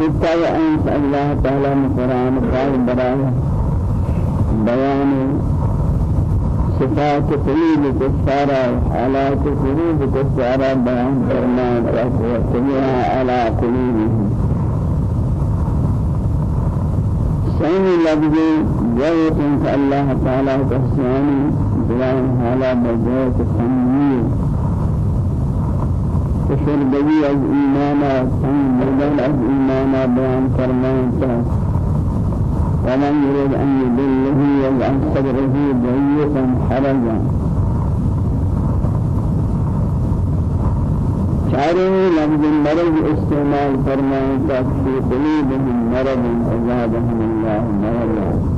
جتا أنت الله تعالى من قرآن قال براه بيان صفات قلوب كفارة حالات قلوب كفارة بيان فرمان وتبعها على قلوبهم سامي لفظ جاءت الله تعالى تحساني بيان حالة بجاءت خمير كفر بگی از ایمانا تن مردان از ایمانا بیان فرمائتا ومن يريد أن يدله يجعل صدره ضيقا حرجا. شعره لفظ مرض استعمال فرمائتا في قلوبهم مرض أزادهم الله مرضا.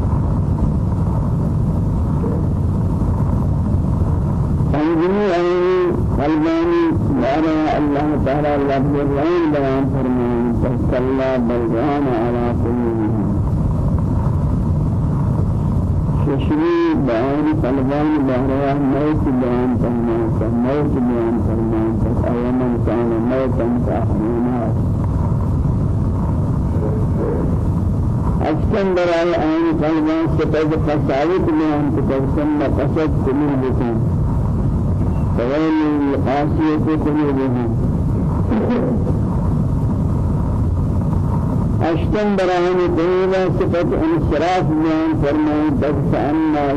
فانجمي أن قلباني بارا الله تعالى لفظ الرحيم بيان فرمان فاستلا بلغان على قلوبهم ششري بيان قلبان بارا موت بيان فرمان موت بيان فرمان فأيما كان موتا فأحيانا أحسن برای آن قلبان سپس خساوت بیان تکسم قصد قلوبكم فويل للقاسية قلوبهم أشتم براهن قيلة صفة انصراف بيان فرمان بس فأما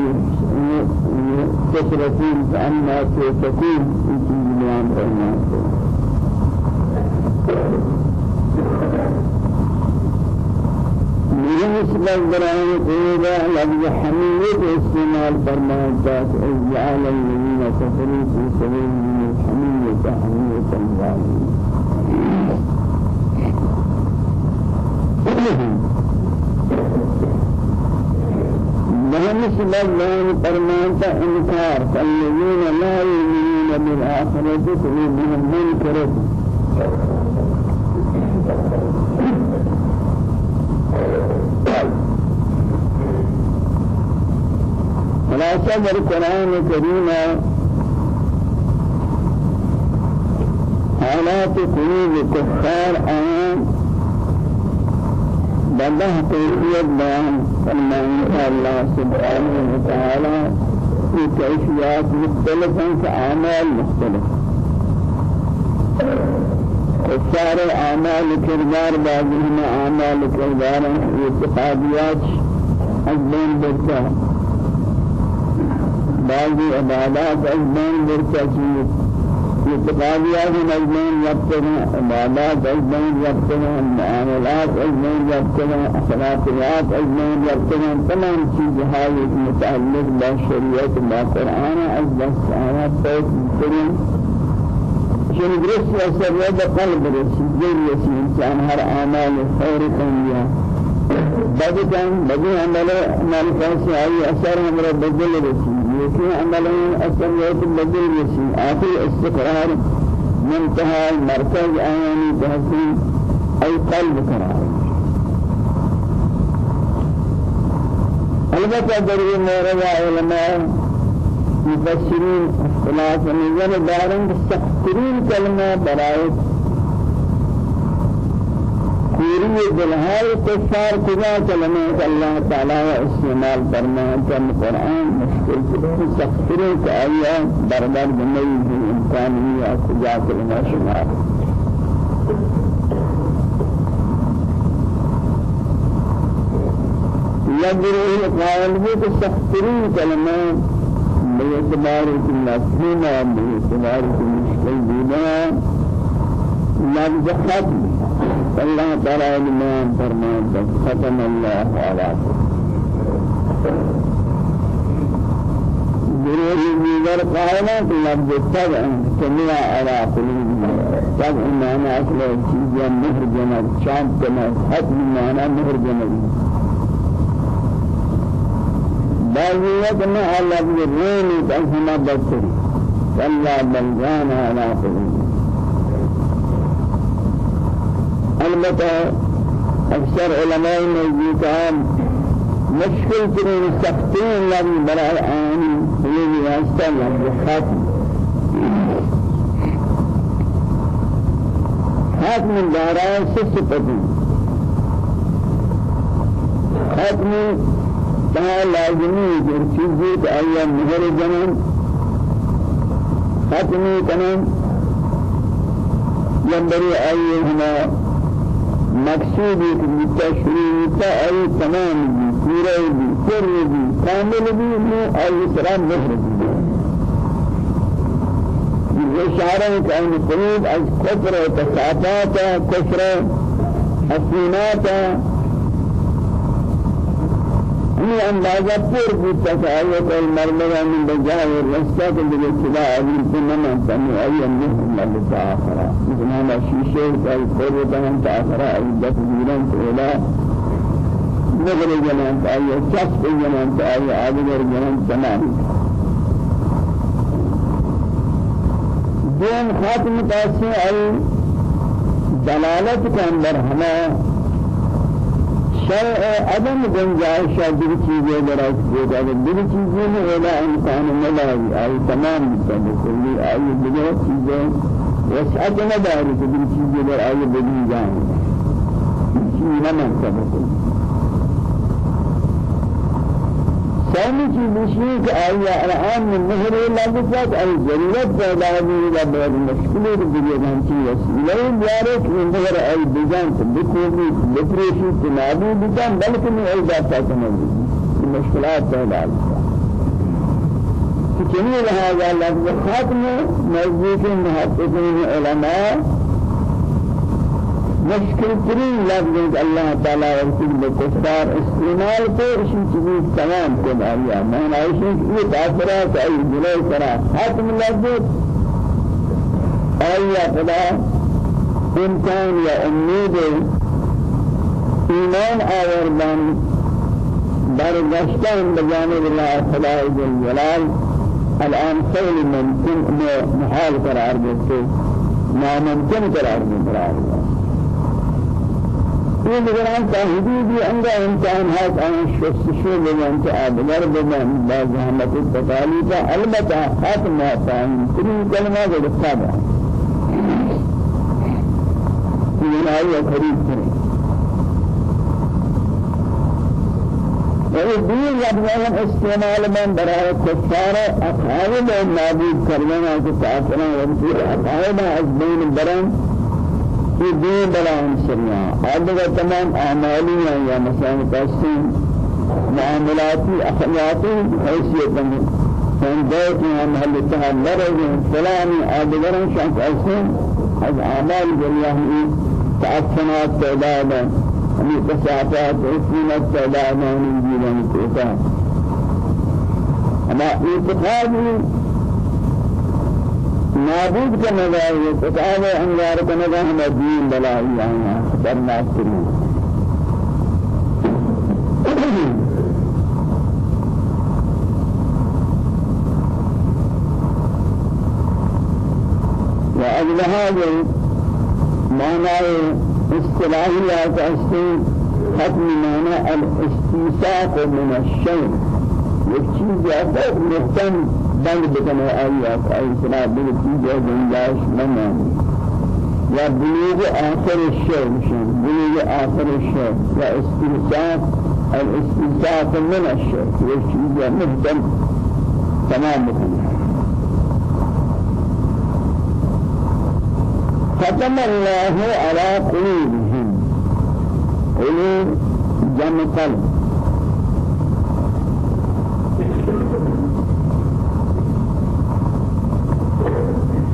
تصرفين فأما تتكون في بيان فرمان بالنسبة لبراهن قيلة لفظ حميد استعمال فرمان ذات اجعال الذين كفروا في سبيل الحمية حمية الظالمين بالنسبة لبراهن فرمان إنكار فالذين لا يؤمنون بالآخرة قلوبهم منكرة خلاصة القرآن الكريم حالات قلوب كفار آن بده كيفية بيان فرمان الله سبحانه وتعالى في كيفيات مختلفة كأعمال مختلفة. كفار أعمال كردار بعضهم أعمال كردار اعتقاديات أجبين بركة بعض عبادات أجمعين بركة اعتقاديات أجمعين يبتغى عبادات أجمعين يبتغى معاملات أجمعين يبتغى أخلاقيات أجمعين يبتغى تمام چیز هاي متعلق بالشريعة بالقرآن از بس آيات توت کریم شن درست و قلب رسی دل رسی انسان هر اعمال خیر کنیا بدکن بدی عمل عمل کسی آئی اثر ہمرا بدل رسی يكون عملا السميات البدل يسي آخر استقرار منتهى المركز آياني تحسين أي قلب قرار. البته در این مورد علماء مفسرین اختلاف نظر دارند سخترین کلمه برای پوری دلهای کفار کجا کلمه الله تعالی استعمال فرمائے قرآن مشکل سے سخترے کہ آیا بربر بنئی امکانی یا کجا کلمه شمار۔ يجري القائل بك سخترين كلمة باعتبار المفهوم باعتبار المشكل بنا لفظ ختم الله تعالى الإمام فرمان ختم الله على جروح دیگر قائلات لفظ تبع سمع على قلوبنا تبع معنى أصل چیزا مهر جنب شام جنب ختم معنى مهر جنب بعضیت میں لفظ رین تنہما بسری کلا بلغان على قلوبنا البته اکثر علماء نزدیکان مشکل ترین سختین لفظ برای آن یہ واسطہ لفظ ختم ختم دارای سسپتی ختم تها لازمی جو چیزی که آیا مهر جنن ختمی کنن ينبغي أي هنا مقصود التشريع أي تمام بي پورا بي سر بي كامل بي مو أي سلام مهر بي إشارة كأن قلوب از كفر وتسعطات كفر حسينات ہمیں اندازہ پور بودتا کہ آیت المرمرہ من بجائے رسطہ کے لئے اتباع علیل کو نمان تنو ای انہم اللہ لتآخرہ مثلا شیشے کا قول تنم تآخرہ عیدت زیران تولا نگر جنان تآئی چسب جنان تآئی آدگر جنان تمام. دین خاتم تاسی ای دلالت کے اندر ہمیں شرع عدم گنجائش دل چیزیں برای دیگر دل چیزیں میں الا انسان ملائی آئی تمام بسد کلی آئی دیگر چیزیں وسعت نداری کہ دل چیزیں بر آئی بدی جائیں چیزیں نہ منصب کلی ثاني چیز یہ کہ آیا الان من مہر لازمات ای ضرورت پیدا ہوئی ہے بہت مشکل ہے دیگر ہنچی وسیلہ یارے کہ مہر ای بجان بکوبی بپریشی تنابی بجان بلکہ میں ای بات کرنے مشکلات پیدا جميع هذا لفظ ختم نزدیک محققین علماء مشکل ترین لفظ اللہ تعالی رسول بکفار استعمال کو اسی چیز تمام کو آیا میں عائشہ یہ تاثرات ای دلے کرا ختم لفظ آیا خدا امکان یا امید ایمان آوردن برگشتن بجانب الله خدای جلال الان خیلی ممکن محال قرار دیتے ناممکن قرار دیتے یہ نگران تحدیدی انگا امتحان ہے کہ شستشو بگن کہ آدگر بگن بعض حمد التقالیتا البتہ ختم آتاین ترین کلمہ کو دکھا دا یہ آئی خرید کریں اور دین لفظان استعمال من برای کفار اقائد نابود کرنا کہ کافران ورسی اقائد از بین برن یہ بلا عنصریاں آدھگا تمام اعمالی ہیں یا مثلا تحسین معاملاتی اخلاقی حیثیت میں فاندوت ہیں محل تحلر ہیں فلانی آدھگران شاک ایسین از أعمال جلیہ ہی تعفنات تعدادا ہمیں تساعتات حسینت تعدادا ہمیں جیلان کوتا أما اعتقادی نابود کا نظر یہ کتاب انوار کا نظر ہم دین بلائی آیا خطرناک کریں وأجل هذا معنى اصطلاحيات أستين ختم معنى الاستيساق من الشيء يكتشف جاءت مختم بند بکنه آیات آی سنا بل چیز گنجائش نمانی یا بلوغ آخر الشيء مشان بلوغ آخر الشيء یا استنساق الاستنساق من الشيء یہ چیز مهتم تمام بکنه ختم الله على قلوبهم. قلوب جمع قلب.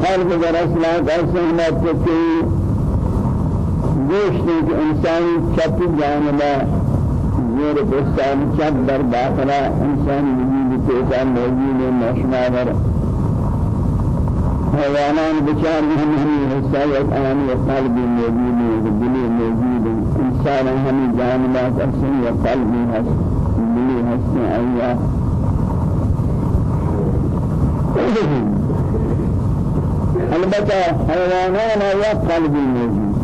قلب در اصلاح ایسے ہمت کہ گوشت کہ انسان چپ جانبا زیر بستان چپ در داخلہ انسان وجود پیدا موجود ہے مشمار حیوانان بچار ہم ہمیں حصایت آنی قلبی موجود ہے دلی موجود انسان ہمیں جانبا اصلی قلبی ہست دلی ہست آیا البتة حیوانان یا قلبی موجود.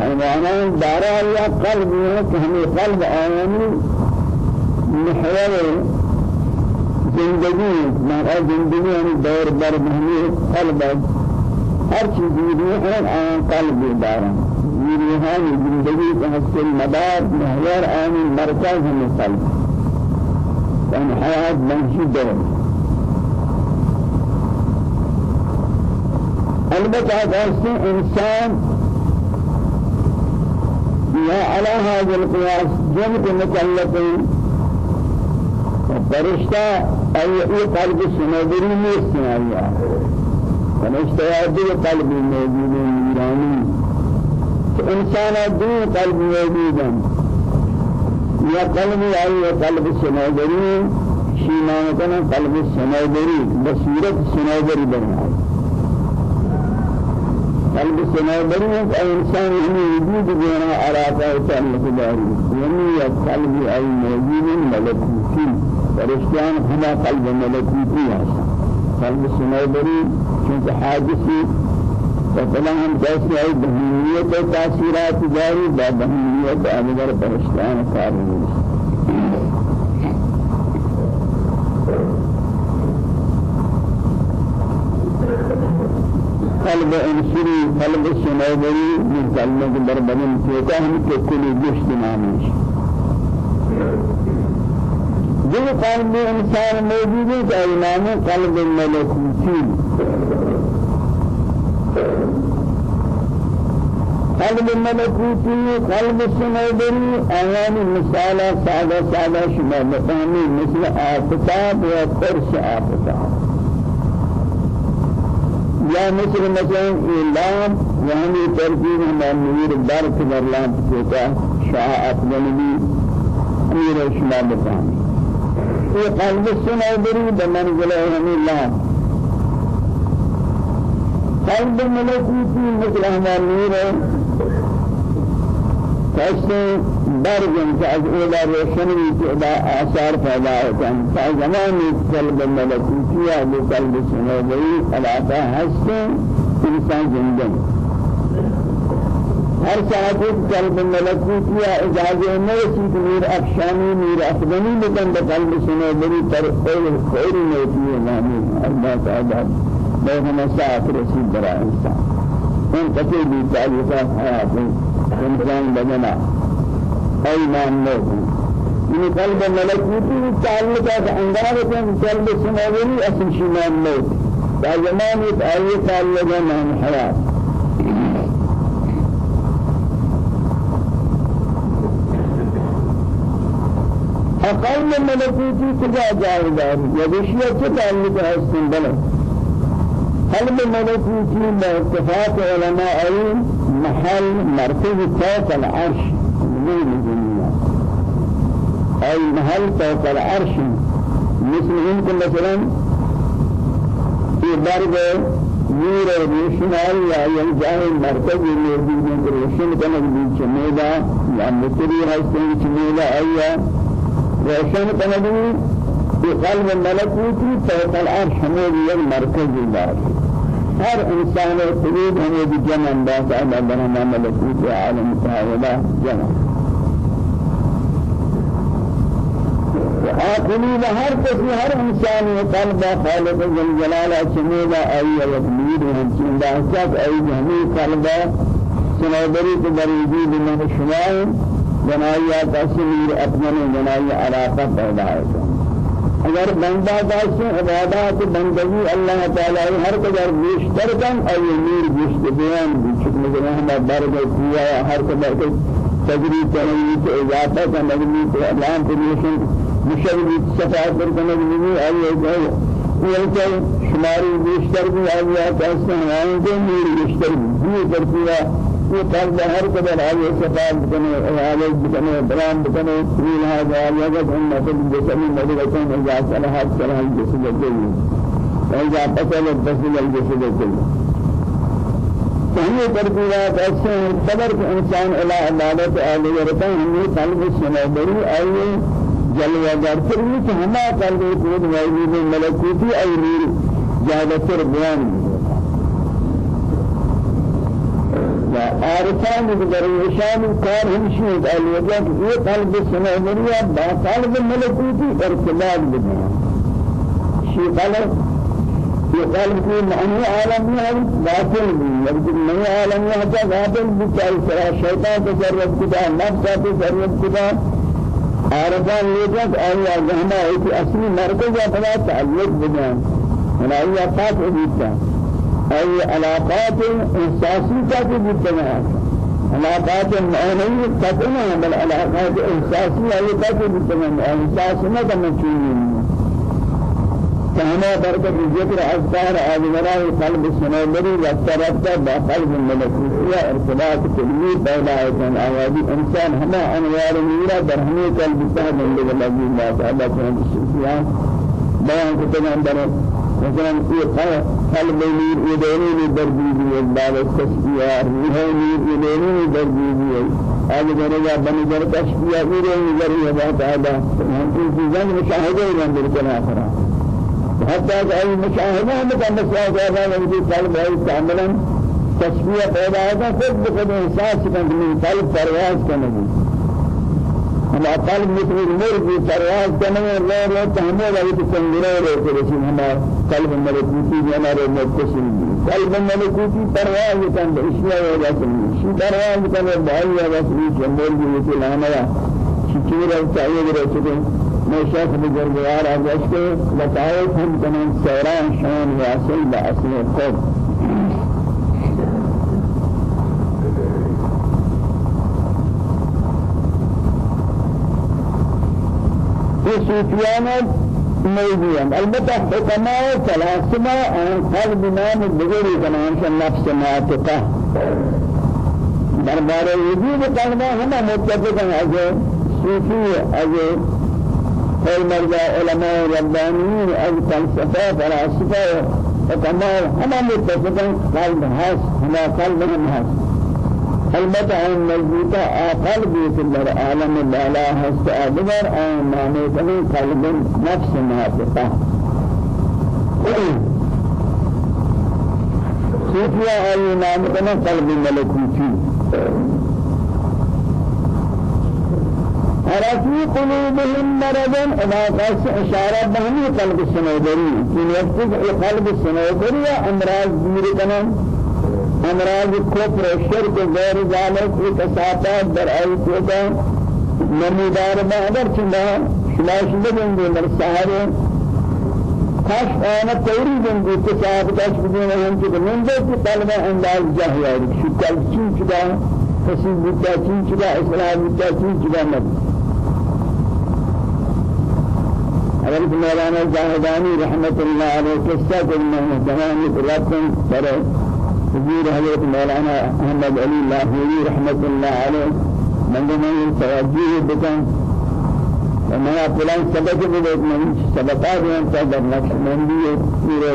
حیوانان دارا یا قلبی ہے کہ ہمیں قلب آیانی محور زندگی مارا زندگی ہمیں دور بر ہمیں قلب ہر چیز بھی ہے آن قلب دارا روحان زندگی کا حصل مدار محور آن مرکز مثل ان حیات منشی دور البتہ دوستوں إنسان یا على هذا القياس جمع مكلفين فرشتہ أي قلب سنودری نیست آیا فرشتہ دو قلب موجود ایرانی إنسان دو قلب موجود یا قلب أي قلب سنودری شیمانتنا قلب سنودری بصیرت سنودری بنائے قلب سنودری إنسان هني وجود جنا عراقه تعلق داري يعني قلب أي موجود ملكوتي فرشتیان ہما قلب ملکوتی ہے قلب سنوبری چونکہ حادثی فطلع ہم جیسے آئی بہنیت تأثیرات جاری با بہنیت آمدر فرشتیان کاری قلب انسری قلب سنوبری من قلب بربدن کیتا ہم کے کلی گشت نامیش جو قلب انسان موجود ہے کہ نام قلب ملکوتی قلب ملکوتی قلب سنیدری آیان مثال سادہ سادہ شما بتانی مثل آفتاب و قرص آفتاب یا مثل مثلا اعلام یعنی ترکیب ہم نور برق در لامپ کہتا شاہ اپنی امیر شما بتانی في قلب السنابري بمنزل الله قلب الملكوتي مثل هذا النور كأسه برجن كأس إلى روشني إلى آثار پیدا ہوتا ہے فزمان قلب الملكوتي بقلب السنابري العطاء حسن إنسان زندن ہر صاحب قلب ملکوت یا إجازة نہیں کہ میر افشانی میر افغانی لیکن قلب سنے بری پر خیر نیتی ہے نامی اللہ تعالی بہم ساعت رسید برا إنسان. ان کتی بھی تعلقات حیات انسان بدنا ایمان نہیں یہ قلب ملکوتی تعلقات انگار کے قلب سنے بری اصل شمان نہیں تا زمان ایک آیت تعلقات حیات أقل ملكوتي كذا جاهدار يدشيا كتعلق هستن بلد. قلب ملكوتي باتفاق علماء أي محل مركز فوق العرش. من الدنيا؟ أي محل فوق العرش. مثل يمكن مثلا في درجة نور یک جای مرکز موجود ہے روشن کنک بھی چمیدہ یا مطری ہستیں چمیدہ آیا روشن کنگی بقلب ملکوتی فوق العرش. ہمیں یہ مرکز ہر انسان قلوب بھی جمع انداز على بنا ملکوت عالم تعالی جمع. قلوب ہر کسی ہر انسان قلب خالق جل جلالہ چمیلا ای یقمیر ہم چندہ سب ای ہمیں قلب سنوبری کو بریجی بنا شمائیں جنایا تصویر اپنے جنایا علاقہ پیدا ہے اگر بندہ داشت عبادات بندگی اللہ تعالی ہر قدر بیشتر کن اور یہ نور بیشت بیان بیشت میں ہم درد کیا ہر قدر کے تجریب کرنے کی اضافہ کرنے کی اعلان پریشن مشربی صفات کرنے کی اور یہ کہ شماری بیشتر بھی آیات ایسے ہیں کہ نور بیشتر بھی کرتی ہے یہ قلب ہر قدر آئے سفاد بکنے آئے بکنے برام بکنے سبیل هذا آئے ان مثل جسمی مدرسون اذا صلحات صلح الجسد الكل واذا فصل فصل الجسد الكل فهي تربيات ایسے قدر کہ انسان الہ عبادت آلہ ورطا ہمیں قلب سنبری آئے جلوہ در پھر یہ کہ ہما قلب نور جادتر بیان عارفان بدرویشان کار همشید الوجه یہ قلب سنوریہ با قلب ملکوتی ارتباط بدنا شی قلب یہ قلب کی معنی عالم میں ہے باطل بھی لیکن عالم میں ہے باطل بھی چاہیے سرا شیطان کو ضرورت کدا نفس کو ضرورت کدا عارفان لیکن آیا جہنا ایک اصلی مرکز اپنا تعلق بجان ملائی آفات عبیدتا أي علاقات إحساسية تجد علاقات معنوية تبنى بل علاقات إحساسية هي تجد إحساس ما تمشي كما بركة ذكر أذكار أذكار قلب السنابري واقتربت بقلب الملكوتية ارتباط كلمي بين آيتان آيادي إنسان هما أنوار ميرا برهمي قلب السهد من الله الله تعالى كان السلسيان بيان كتب عندنا مثلا إيه قلب مير يديني درجي بعد التسبيح روح مير يديني درجي هذا درجة بني درجة تسبيح مير يديني الله تعالى هم في زمن مشاهدة عند الآخرة حتى أي مشاهدة مثل مشاهدة هذا وجود قلب أي كاملا تسبيح پیدا ہوتا خود بخود إحساس من قلب پرواز کرنے ہم قلب مثل المرغ پرواز کرنے لا لا تحمل أي تسنگرے رہتے رسول ہمارا قلب ملکوتی ہمارے متصل قلب ملکوتی پرواز کن اشیاء وجہ سے شی پرواز کن بھائی وجہ سے جمل بھی لانا شکیر چاہیے رسول مشاف بجرگوار آجاش کے لطائف ہم تمام سیران شان واصل بأصل القب في صوفيانات موجودين البتة حكماء ثلاثة عن قلب نام بغير كمان نفس ناطقة دربار وجود قلبه هم متفقين أجل صوفي أجل أي مرجع علماء ربانيين أي فلسفة فلاسفة وكمال هما متفقين قلب هاس هما قلبهم هاس البته ان مزبوطه قلبي في العالم الاعلى هست ادبر آن معنی قلب نفس ناطقه صوفيا اي نام قلب ملكوتي في قلوبهم مرض إذا قص إشارة بهمي قلب السنودري في وقت قلب السنودري أمراض دير كنن أمراض كفر الشرك غير ذلك كسافات در أي كوتا نمودار ما أدر چندا شما شده بندي در سهر کاش آنا توری بندی کساب کاش بدون هم که من دو قلب انداز جاهیاری شو قلب چین چدا کسی بودا چین چدا اسلام بودا چین چدا مد. حضرت مولانا جاهدانی رحمت الله علیه قصہ کرنا ہے زمانے راتن پر حضور حضرت مولانا احمد علی لاہوری رحمت الله علیه من من توجیه بکن وما فلان سبق بدك من سبقات من تقدر نقش من دي پورے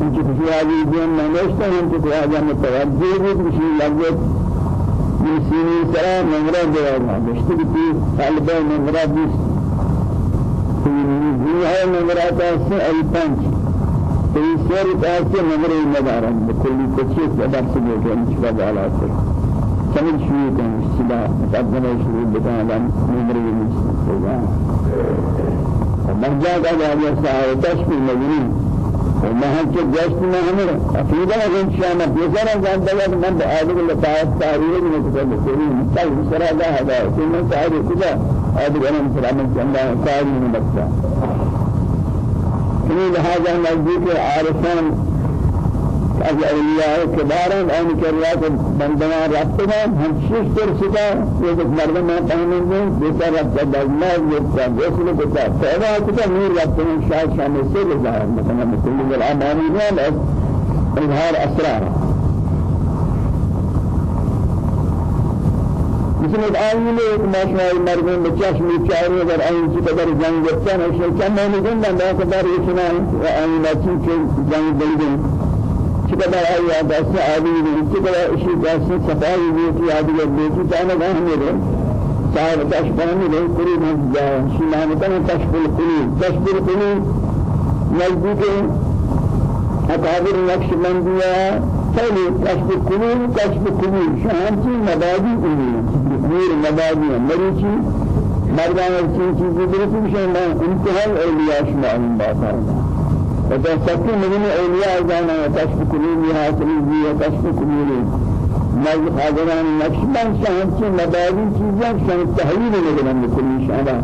إن کی خوشحالی دین میں نوشتے ہیں کہ آجا متوجہ بھی کسی لگت من سینی دے رہا ہے مشتری کی طالبہ نمرہ بیس هاي نمرات أسي أي بانش في سير أسي نمر المدارم بكل كشيء أدار سبوك مشكلة على أسر كمل شوية كان السلا مقدمة شوية بتاع لام نمر المشكلة مرجع قال يا ساعة تشبه المجنون وما هم جشن ما همره أفيدا إن شاء الله بيزارا جان دلنا من بعد اللطائف تاريخ من كتاب الكريم تاج سرا هذا كل تاريخ كذا هذا أنا مثلا من جنة تاريخ من بكتا إني لهذا نزدیک عارفان. از اولیاء کباران آن کریات بندگان رفتگان هم شش ترسیتا یک مردم ما فهمیدیم بیشتر رفت دزماز یک غسل کتا پیدا کتا نور رفتگان شاید شامل سے ظاهر مثلا مثل الامانی نه إظهار أسرار. مثل الآن ایک ماشوای مردم بچاش میچاری اگر این چی قدر جنگ گفتن اشیا کم نمیدن من با قدر ایشنا و این چی چی جنگ بلیدن چی قدر آیا دست آدی چی قدر اشی دست صفایی بیتی آدی بیتی تانا گاه میره صاحب تشبه میره کری من جا شما متن تشبه القلوب تشبه القلوب نزدیک اکابر نقش بندیه خیلی کشف کنون کشف کنون نور مبادی مریچی مردان چین چیزی درست میشن انتهای اولیاء شما این بات وتسكي من أولياء زانا وكشف قلوبها سلوبي وكشف قلوبي نزد حاضران نقشبان شانچی مداری چیزیں شان تحویل لگنن بکلی شانا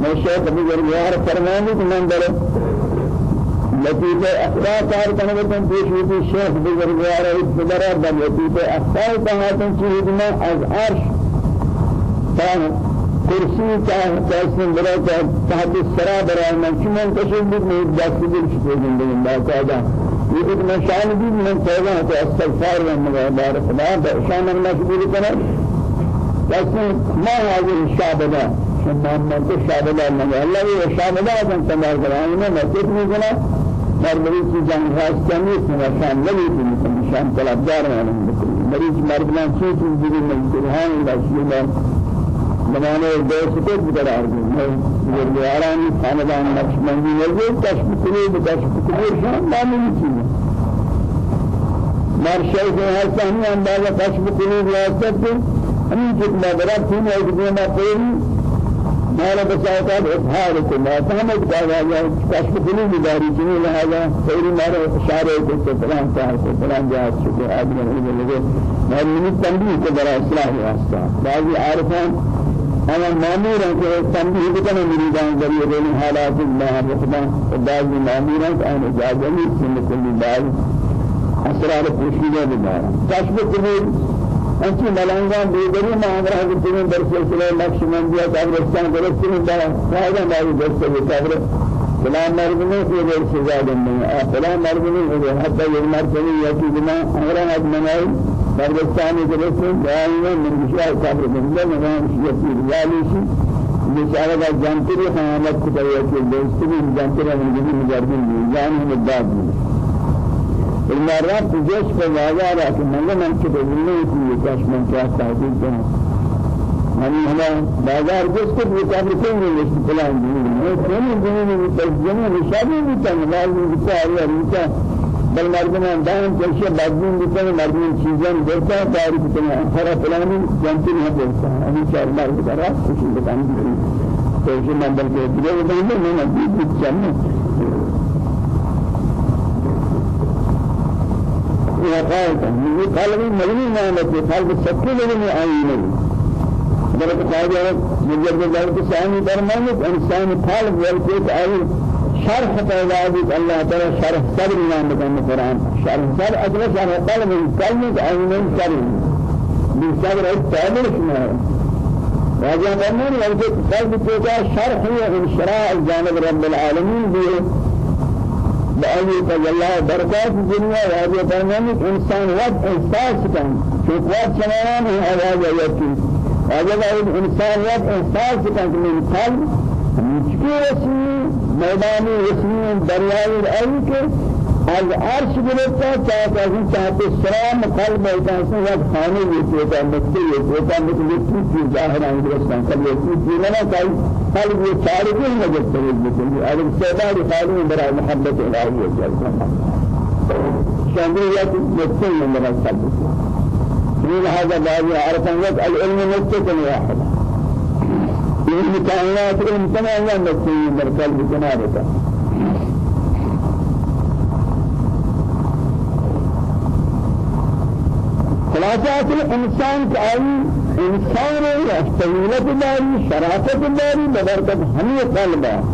میں شیخ بزرگوار فرمانے کہ من در لطیف اخلاق کار کرنے بکن پیش شیخ بزرگوار اتبرا بل لطیف اخلاق کہاتن چیز میں از عرش کرسی کا کیسے بڑا تحت السرا برای من تشبیه میں دست دل شکر زندگی باقاعدہ یہ ایک نشان بھی من کہنا ہے کہ استغفار و مغفرت خدا بشان المشغول کرنا کیسے ما هذه الشعبدة شما من الشعبدة من الله هو الشعبدة كان تمام كلام میں مسجد میں کنا مریض کی جان خاص کمی ہے شان لگی تھی شان طلبدار ہیں مریض مردان چیز دیگر میں سبحان اللہ بنانے دوست کو قرار دیں یہ بیاران خاندان نقشبندی ہے قلوب کشف قلوب شان نامی چیز مر شیخ حسنی اندازہ کشف قلوب واسط ہمیں جتنا بڑا تین ایک دینا پوری مالا بساطات اظہار کو ما فهمت کہا کشف قلوب داری جنی لہذا خیری مارا اشارے کو فلان صاحب کو فلان جہاز شکر آدمی علم لگے میں منی تنبیہ اصلاح واسطہ بعضی عارفان أنا مامور أن تنبيه بكنا مريدان ذريعة بين حالات الله رحمة وبعض مامور أن إجازة من كل بعض. أسرار پوشیدہ بدارا کشف کنید انچی ملانگان بیدری ما امرہ کنید در سلسلہ نقش منزیہ قبرستان درستنی دارا فائدہ ماری دستے بھی قبر فلان مرمنی في غير سزا دنیا فلان مرمنی حتی یک مرتبی یکی بنا. امرہ ادمنائی بردستانی درستن دائما من بشار قبر بنده نظام شیعتی ریالیشی بشارة کا جانتری خیانت کو تیار کے دوستی من جبی مجردین بھی جان ہم اداد بھی المرات جيش في بازار لكن من لم يكن بالله في كاش من كاش تحديد كنا من هنا بازار جيش كده بيتعمل كل من يشتغلان دي ما كل من يتجمع مشابه بيتعمل لازم بيتعمل بل مردمان دائم جلسه بدون بکنه مردمان چیزان دیتا تاریخ کنه. آخر فلانی جانتی نه دیتا امی چهار مرد برا کسی بکنه تو چه من بل که دیگه بکنه نه نه دید دید چنه وقالت من قلب مغني نعمت قلب سكين من عينه درك خاجه مجرد ذلك ثاني درمان انسان قلب والكيت عين شرح پیدا بود اللہ تعالی شرح صدر نام بکن قرآن. شرح صدر اصل شرح قلب کلمة عین صدر بالصدر التابع شما راجع فرمان لو قلب توجا شرح هي انشراح جانب رب العالمين به بأي تجلى بركات الدنيا راجع فرمان انسان وقت احساس كان في وقت شمان هي آواز يكي راجع الانسان وقت احساس كان من قلب مشكلة میدانی اسمی دریای ای که از عرش گرفتا چاہتا ہے چاہتے سلام قلب ایتانسان یا خانے یہ چیتا مکتے یہ چیتا مثل یہ چیز چیز ظاہر انگرستان کب یہ چیز چیز نہ کئی قلب یہ چارے کے نجد ترید بکلی اگر سیدار خالی برای محبت الہی جلتا شاملیت مکتے ہیں برای قلب لهذا بعض عرفان العلم نكتة واحدة این کائنات علم تمام نفسی در قلب جنابتا خلاصات الإنسان كأي إنسان يستويلة داري شرافة داري ببركة همي قلبا.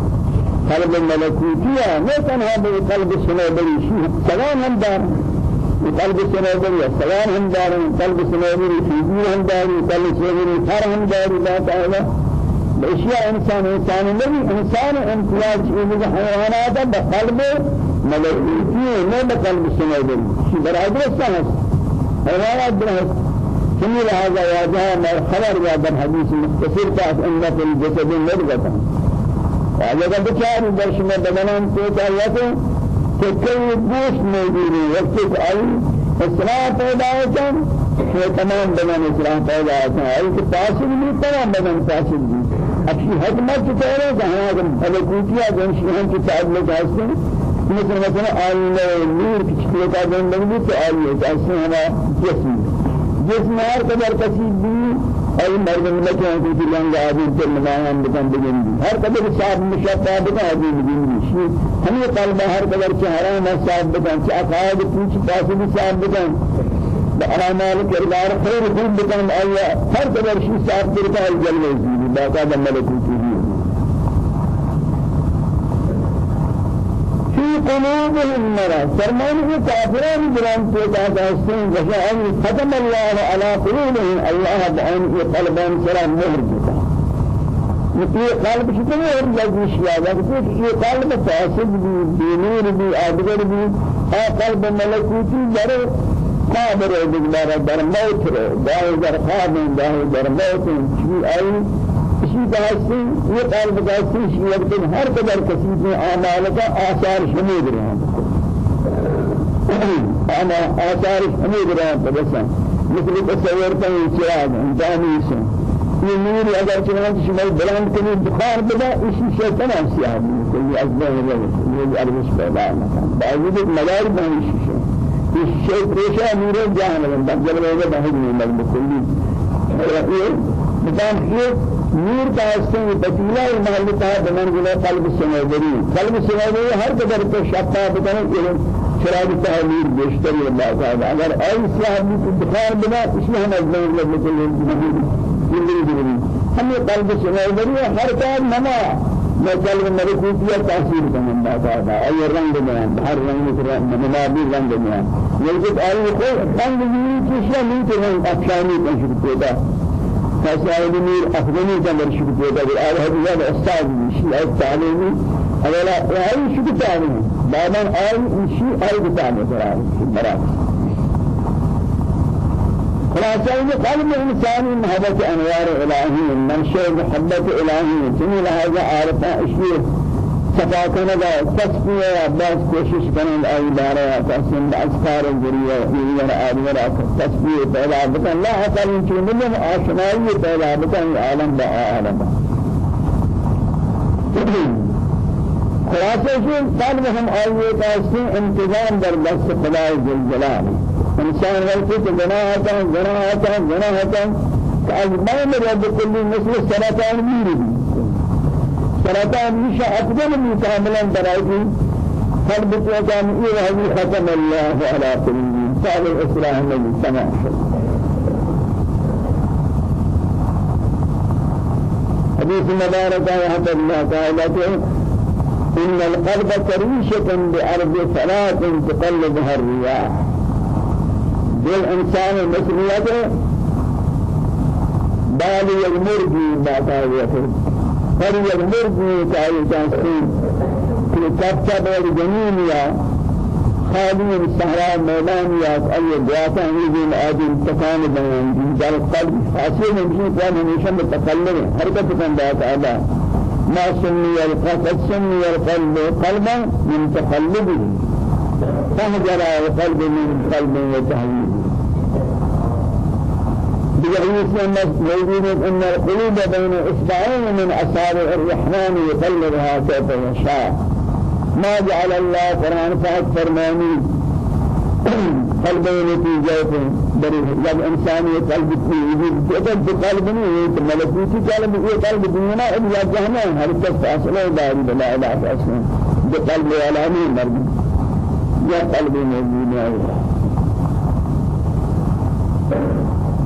قلب الملكوتية ما تنها بقلب السنوبري شيء سلام هم دار. قلب السنوبري سلام هم دار قلب السنوبري فيدير هم دار قلب السنوبري ثار هم دار لا تعالى اشياء إنسان إنسان نہیں إنسان امتیاز چیز حیوانات بقلب ملائکتی نہ بقلب سنیدل شی برادر سنس حیوانات درست كم هذا واجه ما خبر يا در حديث مختصر ان في الجسد مرغة. وهذا بچار درش میں بدنان تو چاہیے کہ کوئی گوشت موجود ہے وقت ال اسراء پیدا ہوتا ہے تمام بدن اسراء پیدا ہوتا ہے کہ تاثیر بھی تمام بدن تاثیر بھی اچھی حکمت کہہ رہے ہیں جہاں اگر ملکوتیا جنشی ہم کی تعلق ہستے مثل مثلا آئینہ نور کی چکلے کا دن لگی تو آئیے جیسے ہمارا جسم۔ جسم ہر قدر کسی بھی أي مرد مكان في تلانگ آدم تر نمایان بکن بگندی هر قدر صاحب مشابه بکن آدم بگندی شی ہمیں قلب ہر قدر چه حرام صاحب بکن چه عقائد پوچھ پاسد صاحب بکن بأعمال كردار خير خوب بکن آیا هر قدر شی صاحب بکن الجلوه زیدی باقا ملکوتی قلوبهم مرض. فرمان في كافرين بران في كافرين وشأن ختم الله على قلوبهم. الله بأن قلبان سلام مهر بتا یہ قلب کتنے اور لگی شیا ہے کہ یہ قلب فاسد بھی بنور بھی آدگر بھی اے قلب ملکوتی در قابر بگدار در موت رو. دائی در خواب دائی در موت. چی آئی؟ اسی داستی یہ قلب داستی شیعت کے ہر قدر کسی میں اعمال کا آثار شمید رہے ہیں أنا آثار شمید رہے ہیں بسا۔ مثل تصور کا چراغ انسانی سے یہ نور اگر چنانچہ شمال بلند کنی بخار بدا اسی شیطان سیاہ کوئی ازبہ ہے یہ ارمش پیدا ہے باوجود ملائر بانی شیشہ یہ شیط ریشہ نور جہاں لگا جب لوگ بہت نہیں لگا کلی یہ مدام یہ نور کا حسن بطیلہ محل کا بنان گلے قلب سنوری قلب سنوری ہر قدر کو شفا بتانے کہ شراب تحلیل بیشتر اللہ تعالی. اگر اي صاحب کو بخار بنا اس میں ہم کو زندگی دی ہم یہ قلب سنوری ہر کام نما. میں قلب ملکوتیہ تأثیر اللہ تعالی. اي رنگ بیان ہر رنگ میں منابی رنگ بیان یہ کہ اي کو رنگ بھی کسی نہیں کہ کا شروع ہوتا فسائل مير أفضلي كمر شو كده بالآل هذا أستاذ شيء التعليمي أولا أي شو تعليمي بعدين أي شيء أي تعليمي ترى مرات خلاصة إن قلب الإنسان محبة أنوار إلهي من شيء محبة إلهي جميل هذا عارفة أشياء صفا کرنے کا تصفیہ عباس کوشش کریں ای بارے تحسین اذکار ذریعہ یہ آدھر تصفیہ پیدا بکن لا حصل چون من آشنائی پیدا بکن عالم با عالم. خلاصہ شن قلب ہم آئیے تحسین انتظام در دست خدا جلجلال انسان غلطی تو گناہ آتا ہے گناہ آتا ہے گناہ آتا کہ از بین رب کلی مثل سرطان میری مش أفضل من كاملا برائي هل بتوجه من إيه ختم الله على كل قال الإسلام الذي سمع حديث مبارك يحب الله تعالى. إن القلب كريشة بأرض صلاة تقلبها الرياح. بالإنسان المسلمية بالي المرجي ما تعالى هر یک مرد کاری جانسی که کفچه بر جنین یا خالی صحرا میدان یا ای دعاتا هنگی آدم تکان بیان در قلب حاصل نمیشه که همیشه متقلب حرکت کن دعا تعالی ما سمي القلب سمي القلب قلبا من تقلبه فهجر القلب من قلب وتهويل بحديث موجود أن القلوب بين إصبعين من أصابع الرحمن يقلبها كيف يشاء ما جعل الله قرآن فهد فرماني قلبين في جوف بريء جب إنسان قلب في وجود بقلب نہیں تو ملکوتی قلب یہ قلب دنیا اب یا جہنم ہر کس فاصلہ داری بلا الہ فاصلہ جو قلب والا نہیں مرد یا قلب موجود ہے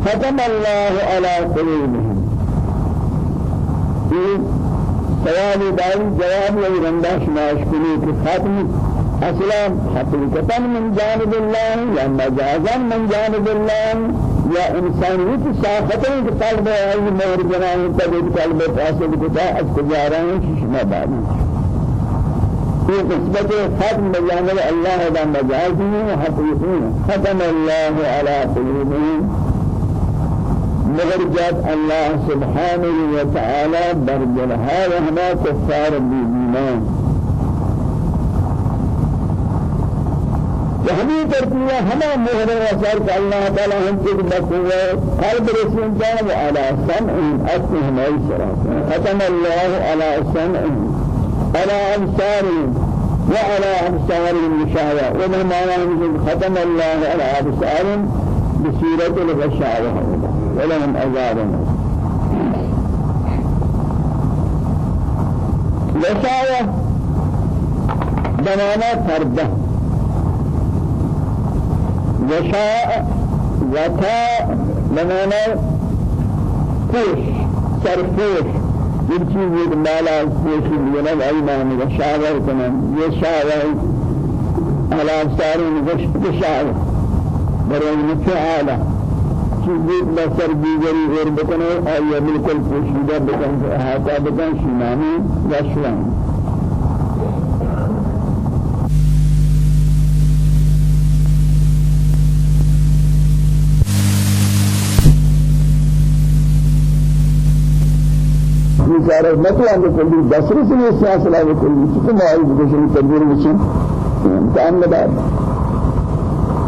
ختم الله على قلوبهم. سوال داری جواب یہ رندا شماش کنی کہ ختم أصلا حقیقتا من جانب الله یا مجازا من جانب الله یا انسانیت ساختیں کہ قلب ہے مہر جنان تب قلب فاصل کتا از گزاران شما بعد. یہ نسبت ختم بجانب الله دا مجازی حقیقی ختم الله على قلوبهم. مگر جات الله سبحانه وتعالى برجلها وهما كفار بالإيمان وهمي ترتيبا هما مهر وصار الله تعالى هم تك بقوة قلب رسول الله على سمعهم أسمهم أي ختم الله على سمعهم على أبصارهم وعلى أبصارهم مشاوى وما معنى ختم الله على أبصارهم بسيرة الغشاوة ولهم عذاب وصايا بمعنى فردة وشاء وكاء بمعنى فوش سرفوش bir يقول ایک مالا کوشی دینا بھائی معنی کا شاور کنن یہ شاور علاف ساری نگشت شاور برای نفعالا ایک بسر دیگری غیر بکنے آیا بالکل پوشیدہ بکن احاطہ بکن شمانی و شوانی بیچاره نتوان کلی دسری سے سیاست لا کلی تو مائی بگوشی تدبیر بچن امتحان بدار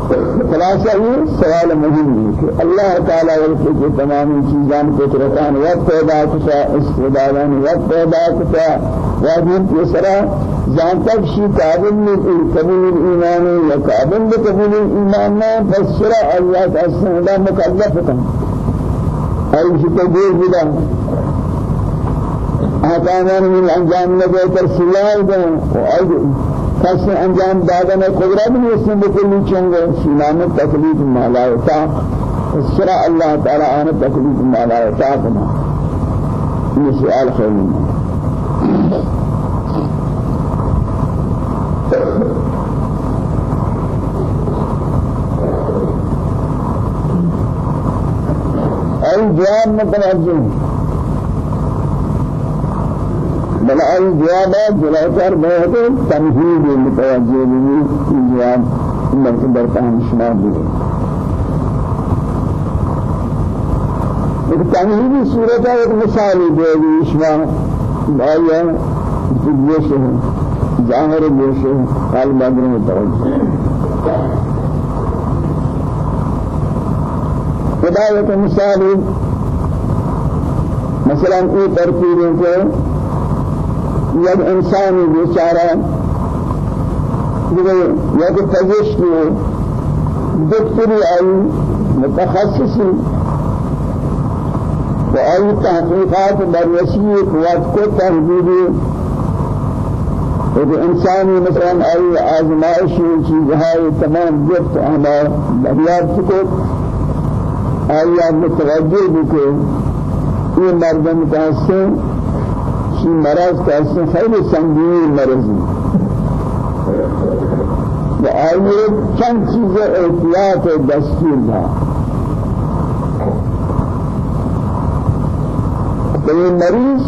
خلاصہ یہ سوال مهم ہے کہ اللہ تعالی ورثے کے تمام چیزان کو ترکان و پیدا کتا استعدادان و پیدا کتا واجب یہ سرا جان تک شی قابل میں قبول ایمان یا قابل قبول ایمان نہ بس سرا اللہ تعالی مکلف تھا اور اس کو دیر بدا آکامان من انجام لگے کر سلائی دیں کس انجام دادن قدرت میں بکلی چنگے سلام تکلیف مالایتا. اسرا اللہ تعالی آن تکلیف مالایتا کنا یہ سؤال خیر من الجواب متوجه. بل أي جواب جلاتر بہت تمہید متوجہ بھی جواب مرتبہ برتاہم شما بھی ایک تمہیدی صورت ہے ایک مثال دے گی شما آیا جوش ہے ظاہر جوش ہے قلب ادر متوجہ خدایت مثال مثلا ای ترتیبیں کہ یک انسانی بیچاره دیگه یک پزشکی دکتری ای متخصصی و ای تحقیقات بررسی قوت کو تحلیلی و انسانی مثلا ای آزمائشی چیزهای تمام گفت اما دریافت کو آیا متوجه بکو. این مردم کہتے شی مرض کیسے خیلی سنگین مرضی و آئیے چند چیزیں احتیاط دستور دا تو یہ مریض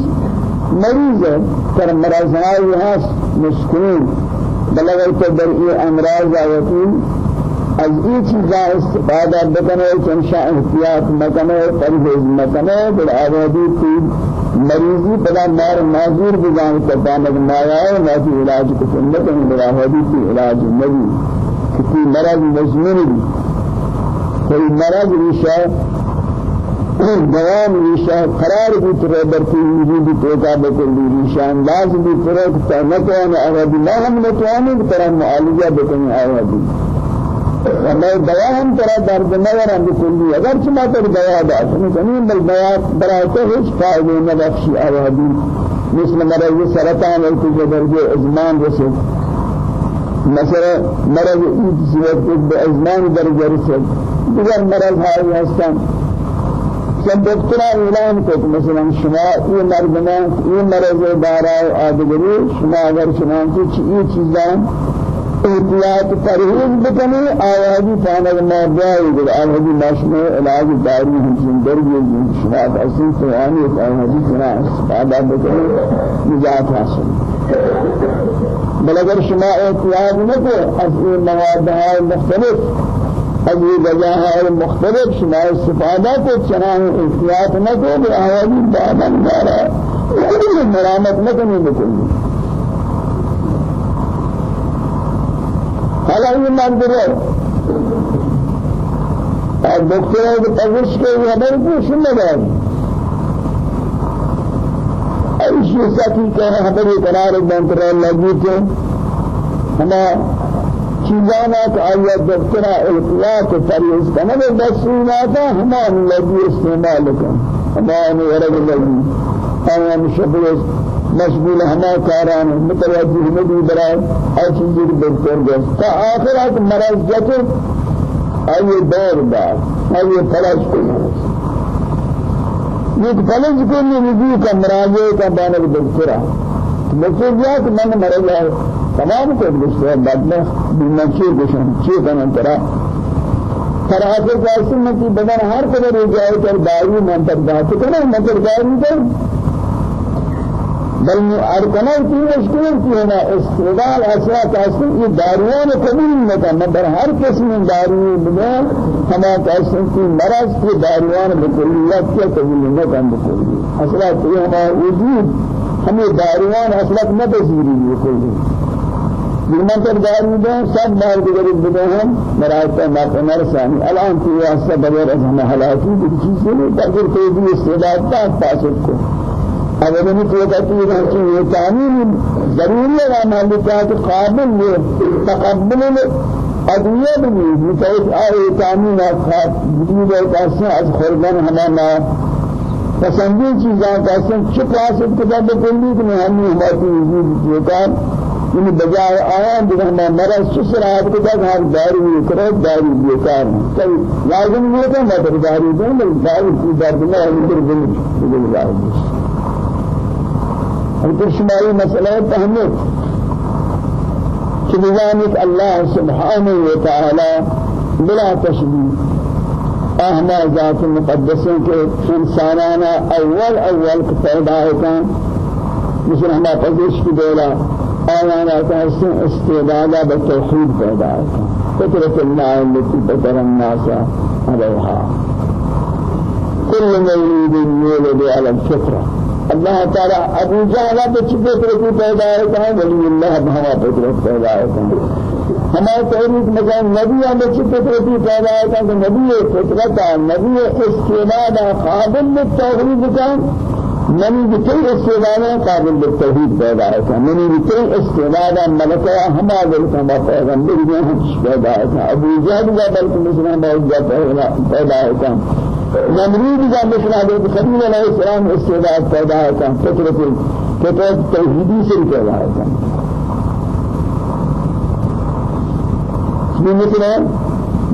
مریض ہے پر مرض آئی ہست مسکون بلغی تو در یہ امراض آیتی از این چیزا استفاده بکنه چنشا احتیاط مکنه پرهیز مکنه بل آبادی تید مریضی بلا مار معذور کرتا مگر مایا ہے ناتی علاج کو سنت ہے میرا حدیث علاج نبی. کسی مرض مزمن بھی کوئی مرض ریشہ دوام ریشہ قرار بھی ترے برتی وجود توقع بکلی ریشہ انداز بھی ترے نتوانے آوادی ما ہم نتوانے کترہ معالجہ بکنی آوادی میں دوا ہم ترا درد نہ ورن کلی اگر چما تر دوا دا سنیں بل دوا براتے ہچ فائدہ نہ بخشی آوادی مثل مرض سرطان اور کچھ درجے ازمان رسد مثلا مرض ایت صورت به ازمان درجه رسد دیگر مرض های هستن سب دکتر اعلان کو مثلا شما یہ مردمان یہ مرض دارا آدگری شما اگر شما کی چیزان احتیاط پرہیز بکنی آوازی پانک مردائی در آوازی مشمع علاج داری ہمشن درگی شنات اصلی سوانی ایک آوازی سنا استفادہ بکنی نجات حاصل. بل اگر شما احتیاط نکو از این موادهای مختلف از یہ وجہ مختلف شما استفادہ کو چنان احتیاط نکو بل آوازی دادن دارا مرامت نکنی بکنی. حالا یہ منظر ہے اور دکتر کے پزش کے خبر کو سننے دار ایسی ساتھی کہ خبر قرار بنتر لگی تھے ہمیں چیزانا کہ آیا دکتر القیات فریض کرنا وہ دستوراتا ہمان لگی استعمال کن ہمان ورگ لگی آیا مشبرس مشغول ہما کاران متوجہ نبی برائے اور چیزیں بہتر گئے تا آخرات مرض جتے آئیے دور بار آئیے فلج کو یہ فلج کو نہیں رضی کا مراجعے کا بانک بلکرہ یہ کہ من مرض ہے تمام کو بشتر بدمخ بیمچی کشن چی کنن ترہ فراغ جاسم میں بدن ہر قدر جائے کر داری من تک بات کرنا مگر داری دے بل أركنا في مشكلة فينا استغلال أشياء تأثير في داروان قبول مكان مدر هر قسم دارو بنا هما تأثير في مرض في داروان بكليات كي قبول مكان بكلية أصلا في هما وجود ہمیں داروان اصلت نہ بزیری بکلی تر دارو دیں سب بار دیگر بدے ہم مرایت ما مرسانی الان في واسطہ بغیر از ہم حالاتی بھی چیزیں نہیں تاکہ کوئی بھی استعداد اگر نہیں کوئی کہتی ہے کہ یہ تعمیر ضروری ہے مالکات قابل ہے تقبل ادویہ بھی متعلق آئے تعمیر خاص وجود ہے کیسے از خردن ہمارا پسندی چیزاں کیسے چپ واسط کتاب کلی کہ ہم ہماری وجود جو کام آن بجائے آیا دیگر ہمارا مرض چس رات کو تک ہر داری کرے داری بیکار ہے لازم نہیں ہے کہ داری دیں بلکہ داری کی درد میں اندر دل دل مسئلہ تحمل. کہ بذلك الله سبحانه وتعالى بلا تشبيه إحنا ذات المقدسين کے انسانانا اول اول پیدا ہوتا مثل ہما پزش کی دولا آیانا کہتے استعدادا بالتوحید پیدا ہوتا فطرة الله التي فطر الناس عليها كل مولود يولد على الفطره اللہ تعالی ابو جہل کے چھپے پرتی پیدا ہوتا ہے ولی اللہ بہوا پترت پیدا ہوتا ہے ہمارے تحریک مکان نبی ہمیں چھپے پرتی پیدا ہوتا ہے کہ نبی فطرت نبی استعداد قابل للتوحید کان من بكل استعداد قابل للتوحید پیدا ہے من بكل استعداد ملکہ ہما ذلك ما پیغمبر نے پیدا ہوتا ہے ابو جہل کا بلکہ مسلمان بہت پیدا ہوتا ہے نمرود کا مثل حضرت خلیل علیہ السلام استعداد پیدا ہوتا فطرت فطرت توحیدی سے پیدا ہوتا مثل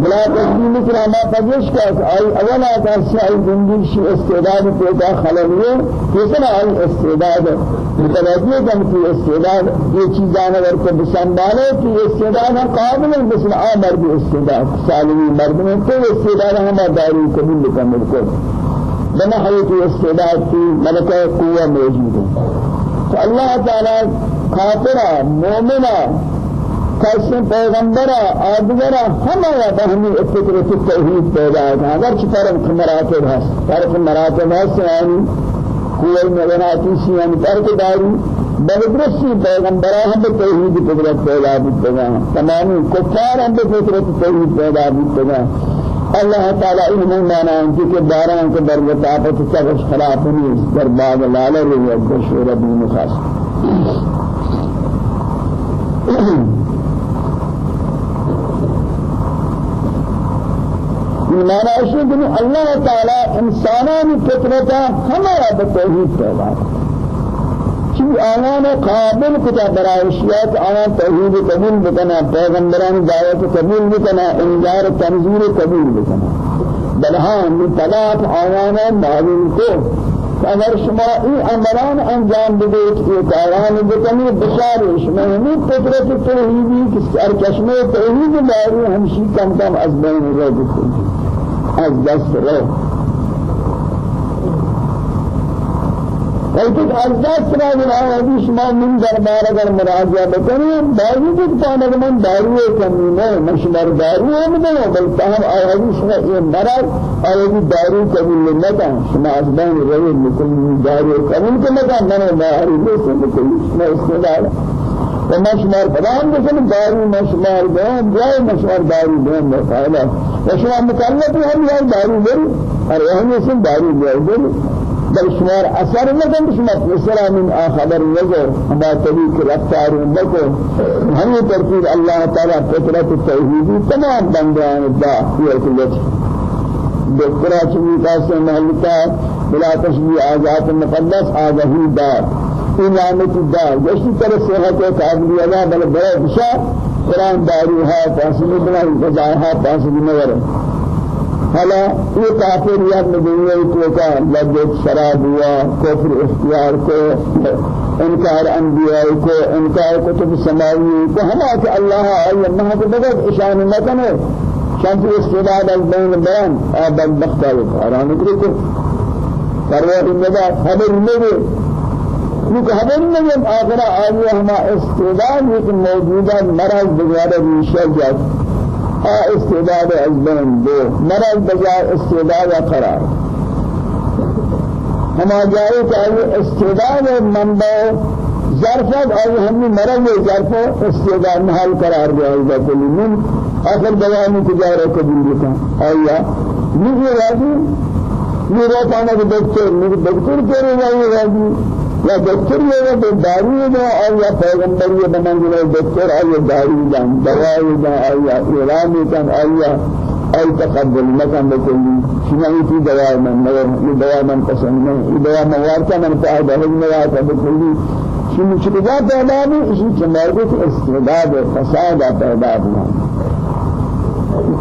بلا تسلیم مثل ما پجش کا آی اولا شای زندگی شی استعداد پیدا ہے کیسا ای استعداد متوجہ کم کی استعداد یہ چیزاں اگر کو بسنبھالے کہ استعداد قابل مثل عامر بھی استعداد. سالمی مرد میں کوئی استعداد ہم داری قبول کرنے کو بنا کہ استعداد کی ملکہ قوہ موجود ہے تو اللہ تعالی خاطرہ مومنہ کسی پیغمبر آدگرا همه یا بهمی فکرت توحید پیدا ہے اگر چه فرق مراتب ہے فرق مراتب ہے یعنی کوئی ملناتی سی یعنی فرق داری بلدرسی پیغمبر ہم توحید قدرت پیدا بودتا تمام کفار ہم فکرت توحید پیدا بودتا اللہ تعالی انہیں مانا ان کی داران کے در وطاقت سبش خلاف نہیں در بعد لالہ رویت بشور ابی مخاص ایمان ہے کہ اللہ تعالی انسانان فطرت ہمارا بتوحید پیدا چی آنان قابل کتا برایشیات آنان توحید قبول بکنا پیغمبران دعوت قبول بکنا انجار تنظیر قبول بکنا. بلہاں من طلاق آنان معلوم کو. اگر شما این عملان انجام بدهید که کاران بکنی بشار شما همین قدرت توحیدی که سر چشمه توحید داری همشی کم کم از بین رو بکنی. از دست رو. لیکن از دست را جناب شما من دربار اگر مراجعه بکنیم باوجود پاند من دارو کمی نه مشمر دارو هم نه بلکه هم آیادی شما این مرض آیادی دارو قبول نکن. شما از بین روی میکنی دارو قبول کنکن من ماهری نیست میکنی شما استدار مشمار فلان بسن دارو مشمار دهم جای مشمار دارو دهم مسائل و شما مکلف هم یا دارو بری اور هم اسم دارو بری بل شمار اثر نکن شما مثلا من آخبر نظر اما طریق رفتار نکو ہمیں ترتیب اللہ تعالی فطرت توحیدی تمام بندیان دا یہ کلیت دکترا چمی کا سے محلتا بلا تشبیہ آزاد مقدس آگہی دار. إمامة الدار جشت ترى صحة قابل الله بل بلا بشا قرآن داروها فاسد بنا قضاها فاسد نور هلا یہ کافر یا دنیا کو کا لذت شراب ہوا کفر اختیار کو انکار انبیاء کو انکار کتب سماوی کو ہما کہ اللہ آئی اللہ کو بغیر اشان نہ کرے شان کی استعداد از بین بیان آباد بختا ہے آرام کو پرواہ نہ خبر نہیں کیونکہ خبر نہیں آخر آئی ہما استعداد ایک موجودہ مرض بغیر ریشہ جاتا استعداد از بین دو. مرض بجائے استعداد قرار. ہما جائے کہ استعداد منبع ظرفت اور ہمیں مرض ظرف استعداد محل قرار دیا ہے کلی من آخر دوانی تجارہ قبول دیتا آیا مجھے راضی میرا پانا کہ دکتر میرے دکتر کرے گا یہ راضی. یا دکتر یہ ہے تو دارو ہے اور یا پیغمبر یہ بنان جو دکتر اور یہ دارو جان دوا جان اور یا اعلان جان اور یا اي تقبل مكان بكل شنو في دواء من مگر دواء من پسند نہیں یہ دواء موارتا من فائدہ ہے موارتا بكل شنو چکا پیدا ہے اسی چمارے کے استعداد فساد پیدا ہوا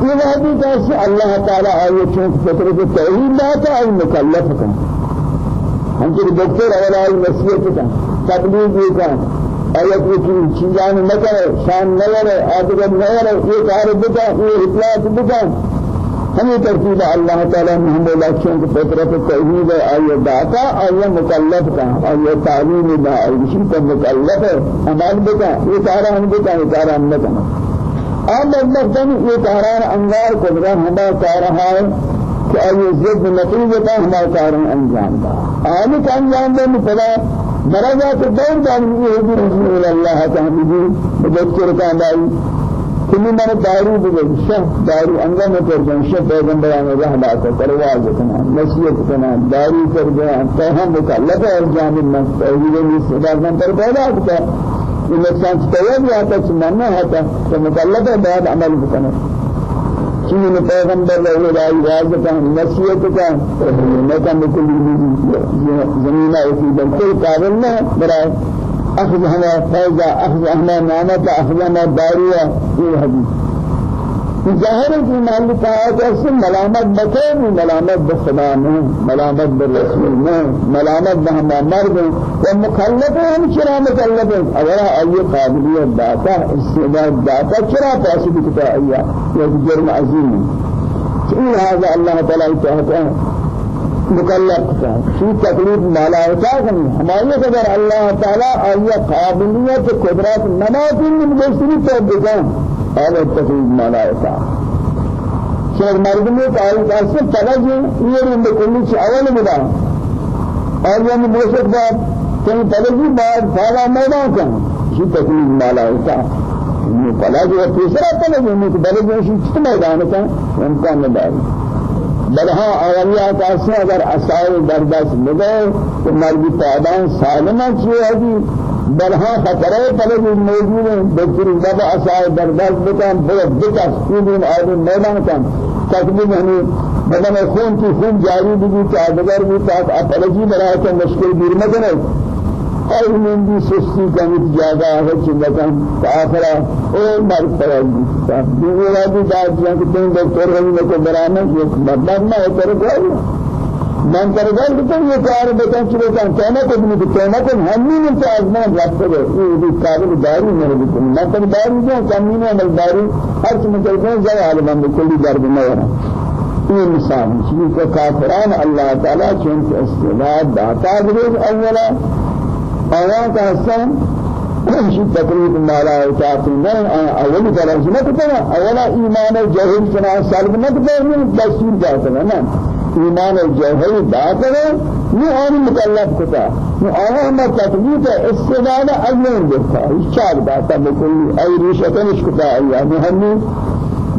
یہ وادی کہ اللہ تعالی آئے چون فطرت توحید لاتا ہے مکلف کا ہمیں دکتر اولا نصیحت کا تبلیغ کا آیا کوئی چیزان نہ کرے شان نہ کرے آدگر نہ کرے یہ کار بتا یہ اطلاعات بتا ہمیں ترتیب اللہ تعالی محمد لکشن کی فطرت توحید ہے آیا داتا آیا مکلف کا آیا تعلیم دا اسی کا مکلف ہے عمل بتا یہ کارا ہم بتا یہ کارا ہم نہ کرنا اب مطلب یہ کاران انگار قدرت ہمارا کارا ہے کہ آئی زد نتیجہ ہمارا کارن انجام دا آنی کا انجام دے مفلا درجات دور دانی یہ رسول اللہ تعالی بذکر کا دائی کلی من دارو بگو شہ دارو انجام کر جان شہ پیغمبران رحمہ کا پرواز کنا نصیحت کنا دارو کر جان تو ہم مکلف ہے انجام من میں صدا من پر پیدا ہوتا یہ نقصان توحید آتا چننا ہوتا تو مکلف ہے بعد عمل کرنا چین پیغمبر له راي راز کا نصیحت کا نہ بكل زمین ایسی بلکہ قابل نہ برائے اخذ ہما فیضا اخذ ہما نعمت اخذ ہما داریہ یہ حدیث۔ ظاہر ہے کہ لتا ہے کہ اس ملامت بکے ملامت بخدا میں ملامت بالرسول میں ملامت بہما مرد و مخلف ہم چرا مکلف ہیں اگر ای قابلیت داتا استعداد داتا چرا پیسے بکتا ایا یہ جرم عظیم. ہے هذا الله تعالی چاہتا ہے مکلف کا شی تکلیف مالا ہوتا ہے ہمارے قدر اللہ تعالی ای قابلیت قدرت مناطق من بسری تو بکان هذا التفريد ملائكة شر مردمي قال قاسم تلاجي يرين بكل شيء. أول مدا اور یہ موسیقی بات کہ تلاجی بعد فالا میدان کا یہ تفريد ملائكة اور تیسرا تلاجی میں کہ تلاجی شيء میدان کا امکان نہ بلها اولیاء کاسے أگر اسائے برداشت مدے تو مرگی تعدان سالمہ چیئے بلها خطرے پلے موجود ہیں دکتر بابا اسائے برداشت بکن بہت بکا سکولین آدم میدان کن۔ تقریب ہمیں بدن خون کی خون جاری بھی چادگر بھی تاک اپلجی برای کے مشکل دور مدن ہے اور من بھی سستی کا زیادہ ہے کہ بکن آخرا اے مرد پر ہے دوسرا بھی داد جان کہ تم ڈاکٹر ہیں کو برانے یہ مطلب نہ ہے کرے من کرگر بکن یہ کار بکن چلو کن کہنا کو بھی کہنا کو ہم نہیں ملتا آزمان رکھتے گئے یہ بھی قابل داری نہیں بکن میں تک داری جو کمی نہیں عمل داری. ہر چیز مکلفیں جائے عالمان بکلی درد نہ رہا یہ مثال ہے کہ کافران اللہ تعالی چون استعداد داتا گریز اولا آیان کا حسن شی تقریب مالا اطاعت نہیں اولی درجہ نہ کرنا اولا ایمان جاہل چنا سلب نہ کرنا دستور جاتا ہے نا ایمان الجوهری داخل یہ آن مکلف کتا۔ یہ آن ہم تکلیف استداد اجنین دیتا اس چار باتا بکلی ای ریشتنش کتا ایانی ہمی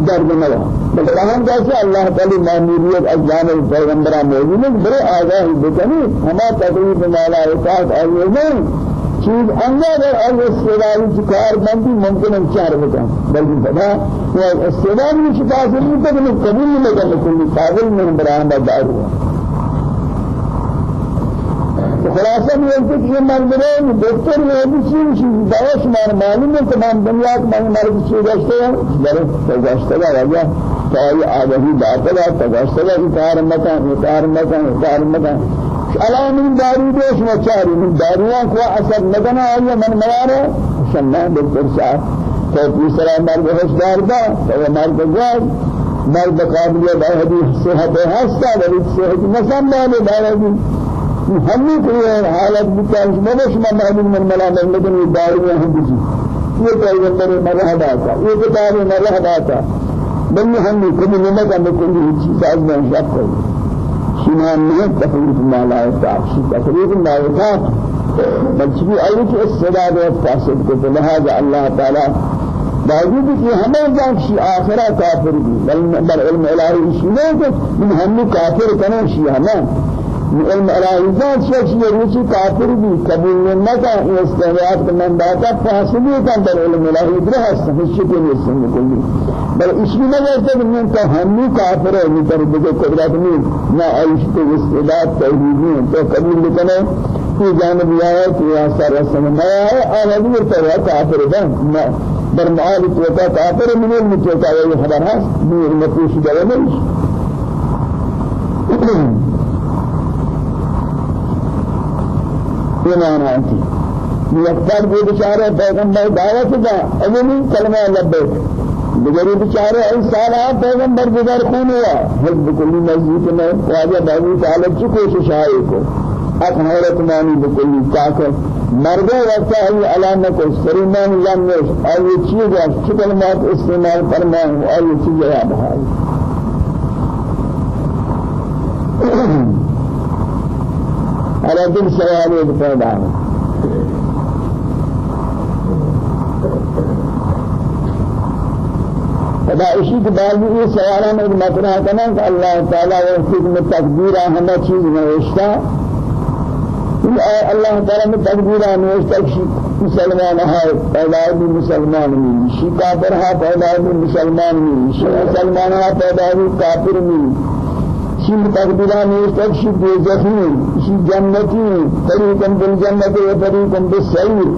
درد ملا بل کہاں جیسے اللہ تعالی معمولیت از جانب پیغمبران موجود ہے بڑے آگاہی بکنی۔ ہما تکلیف مالا اطاعت اجنین چیز اندر اور استدلال کار بندی ممکن ہے چار بتا بلکہ بنا وہ استدلال میں نہیں تو قبول نہیں لگا کوئی قابل میں برآمد دار ہوا خلاصہ یہ ہے کہ یہ مرد دکتر یہ بھی چیز دواش مار معلوم ہے تمام دنیا میں مرد چیز رہتے ہیں بڑے گزشتہ وجہ تو یہ آدمی داخلہ تگشتہ کار مکان کار مکان کار مکان علام من دارو دیش مچاری من داروان کو اثر نگنا آیا من مرارا شنان دکتر صاحب. تو تیسرا مرد ہوشدار دا تو مرد گواد مرد قابلیت حدیث صحت ہستا ولی صحت مسلمان دارو ہمی کوئی حالت بتاش مدش ما معلوم من ملا لیکن یہ دار میں ہم بجی یہ پیغمبر مرحبا آتا۔ یہ کتاب هم كل نمط عند كل شيء ساز ما شاف كل شيء ما تفريق ما لا يتعب شيء تفريق ما يتعب بل شيء أيك السداد والفاسد كل هذا الله تعالى باوجود کہ ہمیں جان شی آخرہ کافر بھی۔ بل علم الہی شی نہیں من ہم کافر کنا شی ہمیں۔ علم الهیات شخص یہ روچی کافر بھی قبول نہ کا کرنا باتا فاصلی کا در علم الہی در ہست ہشی کے کلی بل اس میں نہ ہے کہ من تو ہم کافر ہے نہیں در بجے قدرت نہیں تو استعداد توحیدی تو قبول کرنے کی جانب آیا کہ یا سر رسم نہ ہے اور ابھی تو کافر ہے در معال تو کافر من کا یہ خبر ہے من مفوش ده نہیں آتی یکتر بھی بچارے پیغمبر دعوت دا اگلی کلمہ لبیک بگری بچارے ای سالہ پیغمبر بگر خون ہوا. حزب کلی مسجد میں واجہ بابی تعالی کی کوشش آئی کو. اک حیرت مانی بکلی تاکہ مرگے وقت ہے علامہ کو سریمان لنش اور یہ چیز ہے کلمات استعمال فرمائیں اور یہ چیز ہے على دل سوالي بفيدا فدا اسی کے بعد یہ سوالہ میں مطرح کرنا کہ اللہ تعالیٰ و حکم تقدیر ہمیں چیز نوشتا اللہ تعالیٰ میں تقدیر نوشتا مسلمان ہے پیدا بھی مسلمان نہیں شی کافر ہے پیدا بھی مسلمان نہیں شی مسلمان ہے پیدا بھی کافر نہیں شيء تقديران يستكشف بزخين شيء جنتي فريق بالجنة وفريق بالسعير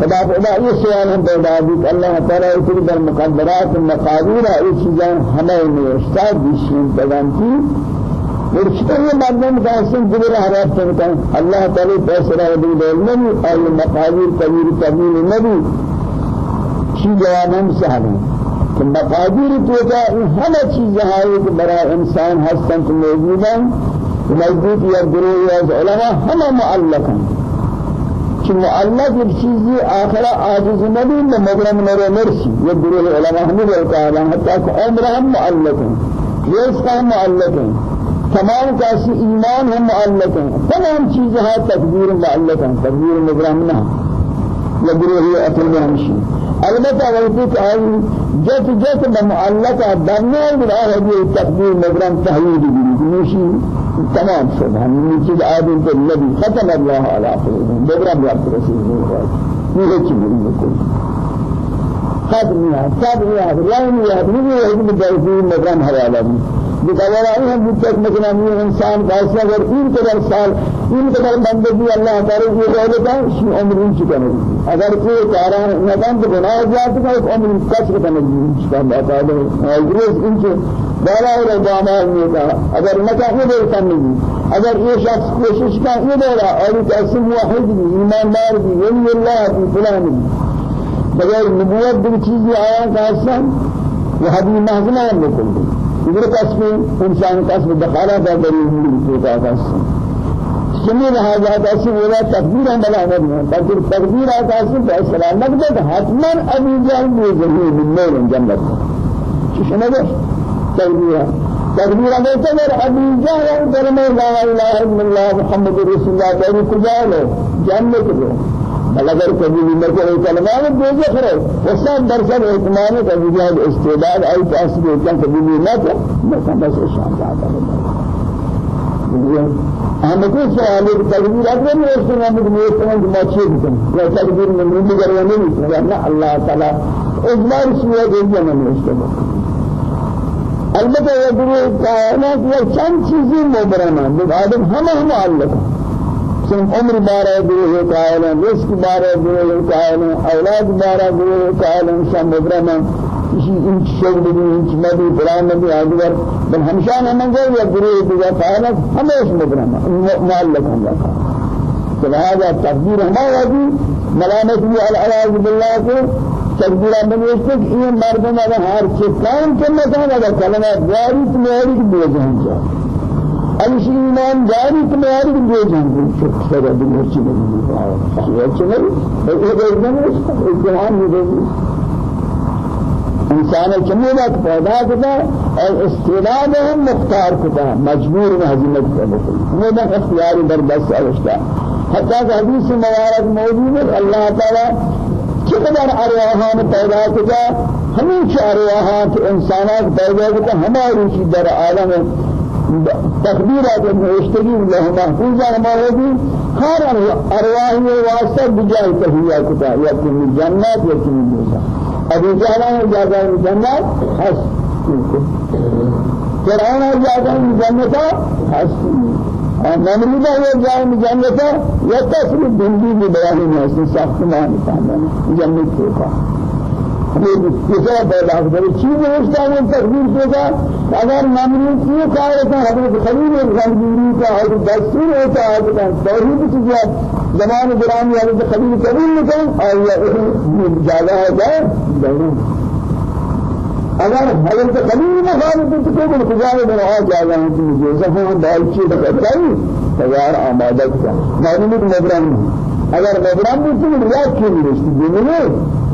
فدا فدا یہ سوال ہم پیدا بھی کہ اللہ تعالی اتنی در مقدرات مقادیر ہے چیزاں ہمیں میں استاد بشین پیغام کی اور یہ مردم کا سن دل حرات کرتا اللہ تعالی فیصلہ دی علم اور مقادیر کبیر کبیر نبی شی جواب ہم سہل ہیں کہ مقادیر توجہ ہر چیز ہے کہ برا انسان ہستن کو موجود ہیں موجود یا گروہ یا علماء ہم معلق ہیں کہ معلق ایک چیزی آخرہ عاجز نبی میں مغرم نرے مرسی. یہ گروہ علماء ہمیں بلتا ہے حتیٰ کہ عمر ہم معلق ہیں یہ کا معلق ہیں تمام کاسی ایمان ہم معلق ہیں تمام چیزیں تقدیر معلق ہیں تقدیر مغرم نہ یہ گروہ اصل میں ہمشی البتہ وقتی کہ آئی جت جت بمعلقة دنیا بلا هذه التقدير مجرم تحويل بنوشي تمام شد. هم نيجي آدم کے نبی. ختم الله على قلوبهم مجرم يا رسول الله یہ چیز بالکل ختم ہے ختم رائن ہے یہ ہے کہ مجرم حوالہ بقدر آئی ہم جب تک مکنامی انسان واسطہ اگر ان قدر سال ان قدر بندگی اللہ تعالی کی دولت ہے شی عمر ان چکا نہیں اگر کوئی کاران نظام تو گناہ جات کا ایک عمر کسر کا نہیں چکا اللہ تعالی اجرز ان سے بالا اور میں کا اگر نکاح دے نہیں اگر یہ شخص کوشش کا یہ دورا اور ایسے موحد بھی ایماندار بھی ولی اللہ بھی فلان بغیر نبوت بھی چیز آیا کا أصلا وہ حدیث محضنا دیگر قسم انسان قسم دخالہ کا دلیل ملتی ہے قسم سمی لہذا قسم ولا تقدیر ہم بلا نہیں ہے بلکہ تقدیر قسم فیصلہ نقد حتما جان بھی ظہور من نور جنت شنو ده تقدیر. تقدیر اگر تمر ابی جان در میں لا الہ الا اللہ محمد رسول کجا لو جنت لو بل اگر کبھی نمبر کو کلمات دیجے کرے وسان درصد اعتماد کبھی جان استعداد ای تاثیر ہوتا کبھی نہ تو بس بس شان جاتا ہے ہم کو سوال ہے تقدیر اگر میں اس میں ہم نے اس میں ماچے دیں یا تقدیر میں نہیں کروانے نہیں ورنہ اللہ تعالی اجمال سوى دیجے میں اس کو البتہ یہ دنیا کائنات یہ چند چیزیں مبرمہ آدم ہم ہم اللہ صرف عمر بارہ گروہ قائل ہیں رزق بارہ گروہ قائل ہیں أولاد بارہ گروہ قائل ہیں شام مبرمہ کسی انچ شغل بھی انچ مدی فلان نبی آدھگر بل ہمشان ہمیں گئے یا گروہ دیگا قائل ہیں ہمیں اس مبرمہ مال لکھوں لکھا تو لہذا تقدیر ہمارا بھی ملامت بھی العیاض باللہ کو تقدیر بنوشتے کہ یہ مردم اگر ہر کام کرنا چاہتا ہے کلمہ دیاری تو میاری کی چاہتا ایسی ایمان تمہاری بھی دے جائیں گے سر ابھی مرچی نہیں یہ چلے ایک ایک دن اس جہان میں دے انسان چنے وقت پیدا کرتا اور استعداد ہم مختار کرتا مجبور میں حضمت کرنے کے ہمیں بس اختیاری در بس اوشتا حتیٰ کہ حدیث مبارک موجود ہے اللہ تعالی چقدر ارواحان پیدا کرتا ہمیشہ ارواحات انسانات پیدا کرتا ہماری در عالم تقدیر آدم نوشتگی الله محفوظ ہمارے بھی ہر ارواح واسطہ بجائے تحیہ کتا یا کمی جنات یا کمی دوسرا ابھی جانا ہے جاگا جنات حس فرعون جاگا جنتا حس نمرودہ یہ جائے جنتا یا تصریف بندی بھی بیانی ہے ساختمان جنت کے دوسرا پیدا کرے چیز ہوتا ہے تقدیر کا اگر نمرود کی کار ہے حضرت خلیل رنگیری کا اور دستور ہوتا ہے کہ توحید کی زمان گرامی حضرت خلیل قبول کریں اور یہ جگہ ہے جائے اگر حضرت خلیل نہ خالد تو کوئی خدا نے بنا جگہ ہے کہ مجھے زہاں دال چیز بتائی تیار آمادہ کا معلومات مبرم اگر مبرم تو ریا کیوں نہیں رستی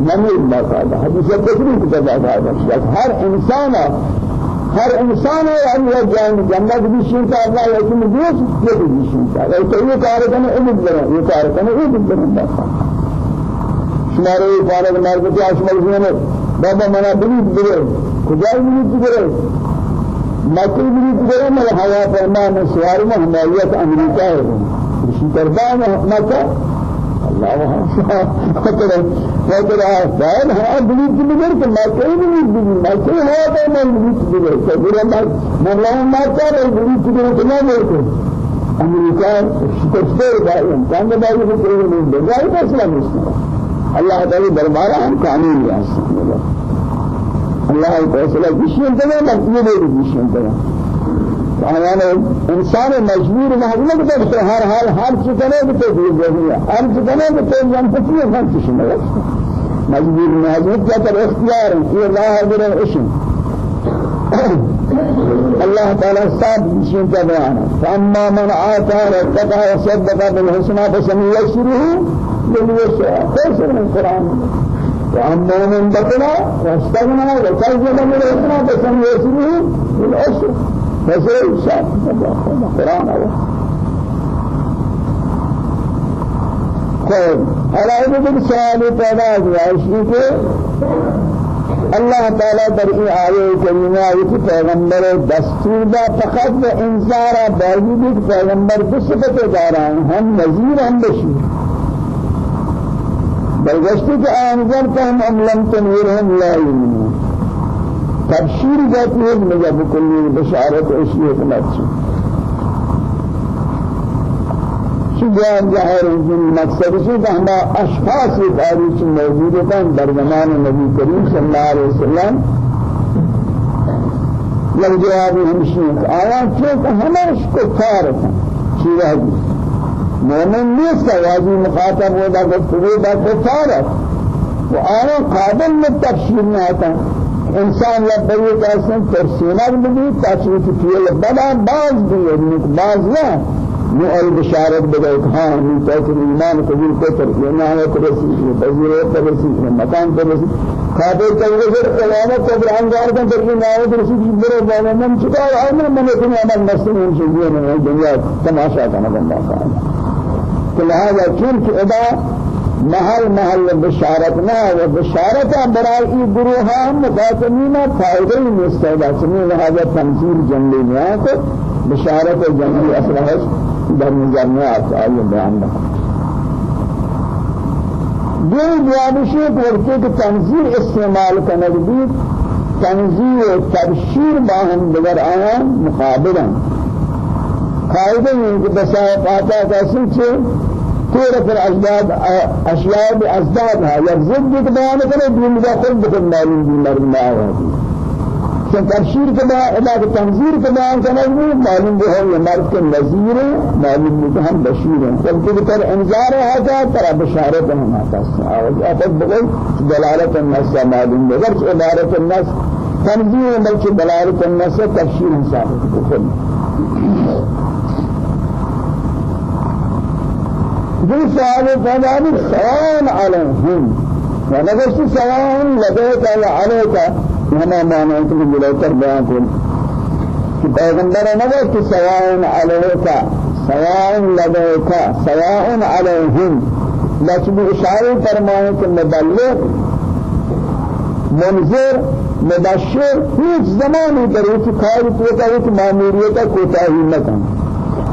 نمی باقاعدہ حدیث تشریح کی باقاعدہ ہر انسان ہر انسان ہے اللہ جان جنت بھی شینتا اللہ لیکن دوست یہ بھی شینتا ہے تو یہ کار کرنے علم کرنا یہ کار کرنے علم کرنا شمارے فارغ مارکت اشمل نے بابا منا بلیت بگرے کجای بلیت بگرے مکی بلیت بگرے میں حیا فرما میں سوار میں حمایت امریکہ ہے اسی دربار میں خطر خطر فاعل ها بليت بليت ما كان بليت بليت ما كان هذا ما بليت بليت كبير ما ما لا ما كان بليت بليت ما بليت أمريكا تشتري دائما كان دائما يقولون من دائما بس لا مسلم الله تعالى دربار هم قانون يا الله تعالى بيشين تمام يبي بيشين تمام آیان انسان مجبور محض نہ کہ ہر حال ہر چکنے بھی تو دنیا ہر چکنے بھی تو جان پتی ہے ہر چیز میں مجبور محض کیا کر اختیار یہ لا حاضر اسم الله تعالى صاد بشين كبيانا فأما من آتى واتقى وصدق بالحسنى فسنيسره لليسرى خير من القرآن وأما من بطل واستغنى وكذب بالحسنى فسنيسره للعسر. فزي شاف قرآن هو خير على ابن سؤال پیدا ہوا اسی کے اللہ تعالی در این آیه کریمه ایتی پیغمبر دستور دا فقط و انذار باوجود کہ پیغمبر دو صفت ہم نذیر ہم بشیر بلگشتی کہ انذرتهم ام لم تنذرهم لا يؤمنون تبشیر جاتی ہے مجھے بکلی بشارت اسی حکمت سے شجاع ظاہر مقصد سے کہ ہم أشخاص تاریخ موجود ہیں در زمان نبی کریم صلی اللہ علیہ وسلم. لگ جواب ہمشین آیا کہ ہمیں کفار ہیں. شیعہ مومن نیست واجی مخاطب ہوتا کہ تمہیں با کفار ہے وہ آیا قابل میں تفسیر آتا. انسان یا بری کاسن ترسینا بھی تاکہ فیل بڑا باز بھی یعنی باز نہ نو ال بشارت بدے ہاں نو تاکہ ایمان قبول کو کر لینا ہے تو رسی بزرے پر رسی مکان پر رسی. کھاتے چلے پھر کلام کو بران گار کا در میں آئے تو رسی برے بالا من چکا ہے میں من نے عمل مسلم سے یہ دنیا تماشا کرنا بندہ لہذا ادا محل محل بشارت نہ و بشارت برای ای گروہ مقاتمین فائدہ مستعد اسمی لہذا تنظیر جنگی میں کو بشارت جنگی ہے در آتا ہے بیان نہ دو جوابشی کرتے کہ تنظیر استعمال کرنے بھی تنظیر و تبشیر باہم دیگر آیا مقابلا فائدہ یہ کہ بسائق آتا کا سوچے كورة في الأسباب أشياء بأسبابها يزد بيان كله ذا خود بكم معلوم دين مرد ما هذه كان تبشير كما إذا تنزير كما كان معلوم به هو مرد كنزير معلوم به هم بشير. جب تذكر إنذار هذا ترى بشارة هم هذا أفضل بقول دلالة الناس معلوم به. غير عبارة الناس تنزير بلکہ دلالة الناس تفسير ثابت جو سوال فضانی سوان علیہم ونگشت سوان لدیتا وعلیتا ہما معنی ہے کہ بلوتر بیان کن کہ پیغمبر نگشت سوان علیتا سوان لدیتا سوان علیہم لیکن اشارے فرمائے کہ مبلغ منذر مبشر هیچ زمانی در ایک کاری کا ایک ماموریت کوتاہی نہ کرنا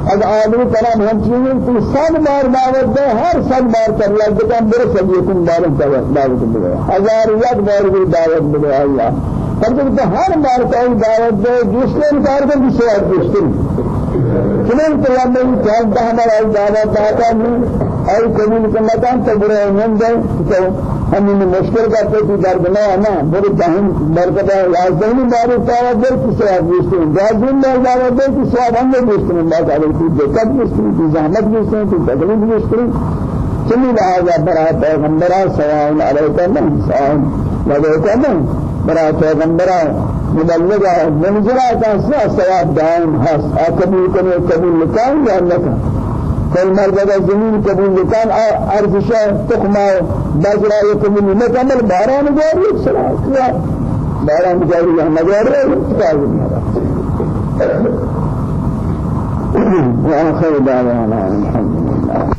از آدمی کلام ہم چیزیں تو سب بار دعوت دے ہر سب بار کر لگ دے میرے سب یہ تم بار دعوت دے۔ ہزار یک بار بھی دعوت دے اللہ۔ ہر جب تو ہر بار کوئی دعوت دے دوسرے انکار کر دوسرے دوسرے۔ چنین تو میں چاہتا ہمارا دعوت داتا نہیں اور قبول کرنا تو برے دے ہمیں مشکل کرتے تھی درد نہ ہے نا بڑے جہن برکت ہے یازدہنی بار اتارا دے کسی آپ دوستے ہیں جازدہن بار دعوا دے کسی آپ ہم نے دوستے ہیں بات آگے کی دقت دوستے ہیں کی زحمت دوستے ہیں کی تکلیف دوستے ہیں۔ چلی لہذا برا پیغمبرہ سوائن علیکہ من سوائن لدیکہ من برا پیغمبرہ مبلغہ منزلہ کا سواب دائم حس آقبول کرنے قبول لکان یا لکان كل مرد زمین قبول لکان ارزشا تخما بجرا يقبول نكمل باران جاري سلام باران جاري هم جاري وآخر دعوانا الحمد لله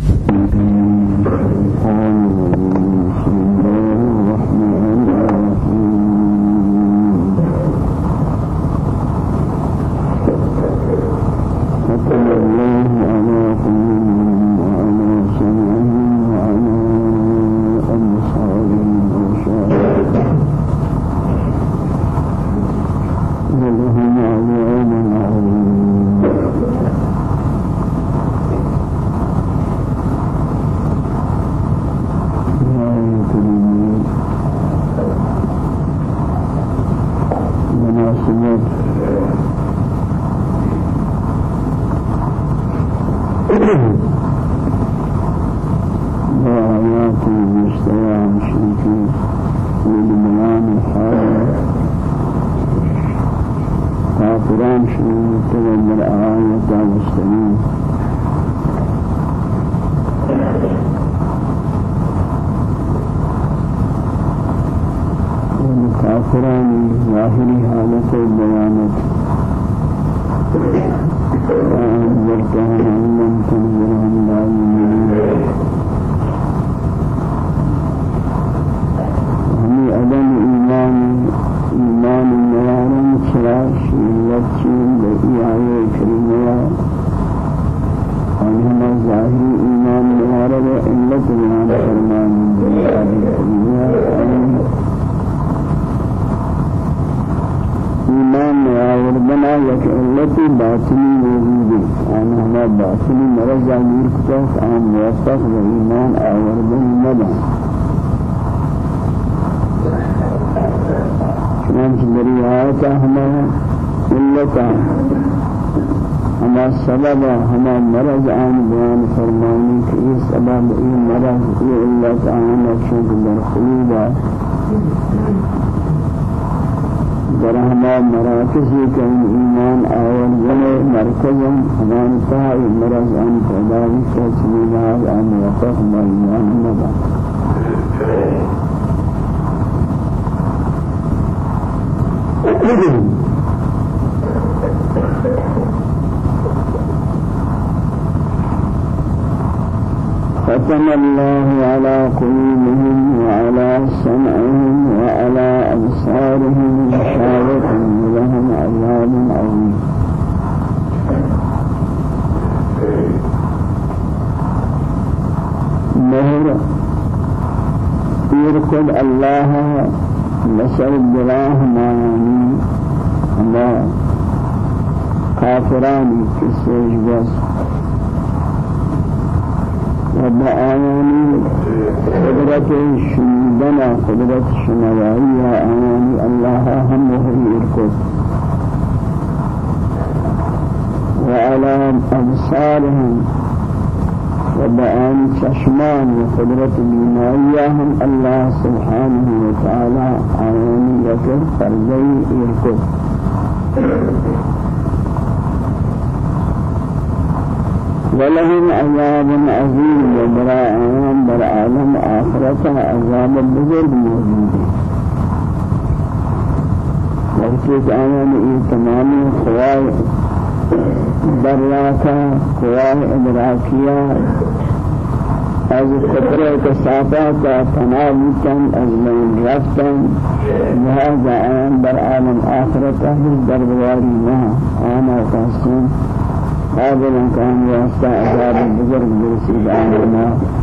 ہما مراکزی کہ ایمان آور جنے مرکزم ہمان تائی مرض آن پیداوی سے چلینا آن وفق ما ایمان. ختم الله على قلوبهم وعلى سمعهم وعلى أبصارهم غشاوة لهم عذاب عظيم مهر يركض الله نسأل الله ما يعني الله کافرانی کسی بس. و با آیانی قدرت شنیدن قدرت شنوایی آیانی الله هم مهیر کد وعلى أبصارهم وبآن چشمان وقدرة بيمائيهم الله سبحانه وتعالى آياني يكر فرزي إركض ولهم عذاب عظيم وبراء بر عالم آخرة عذاب بزرگ موجود وقت آيان تمام خواه دریاتا قواه ادراکیہ از خطرہ کسافات تنابتن از من رفتن لہذا آن بر عالم آخرت اہل دربواری نہ آنا قاسم قابل کام واسطہ عذاب بزرگ برسید آنا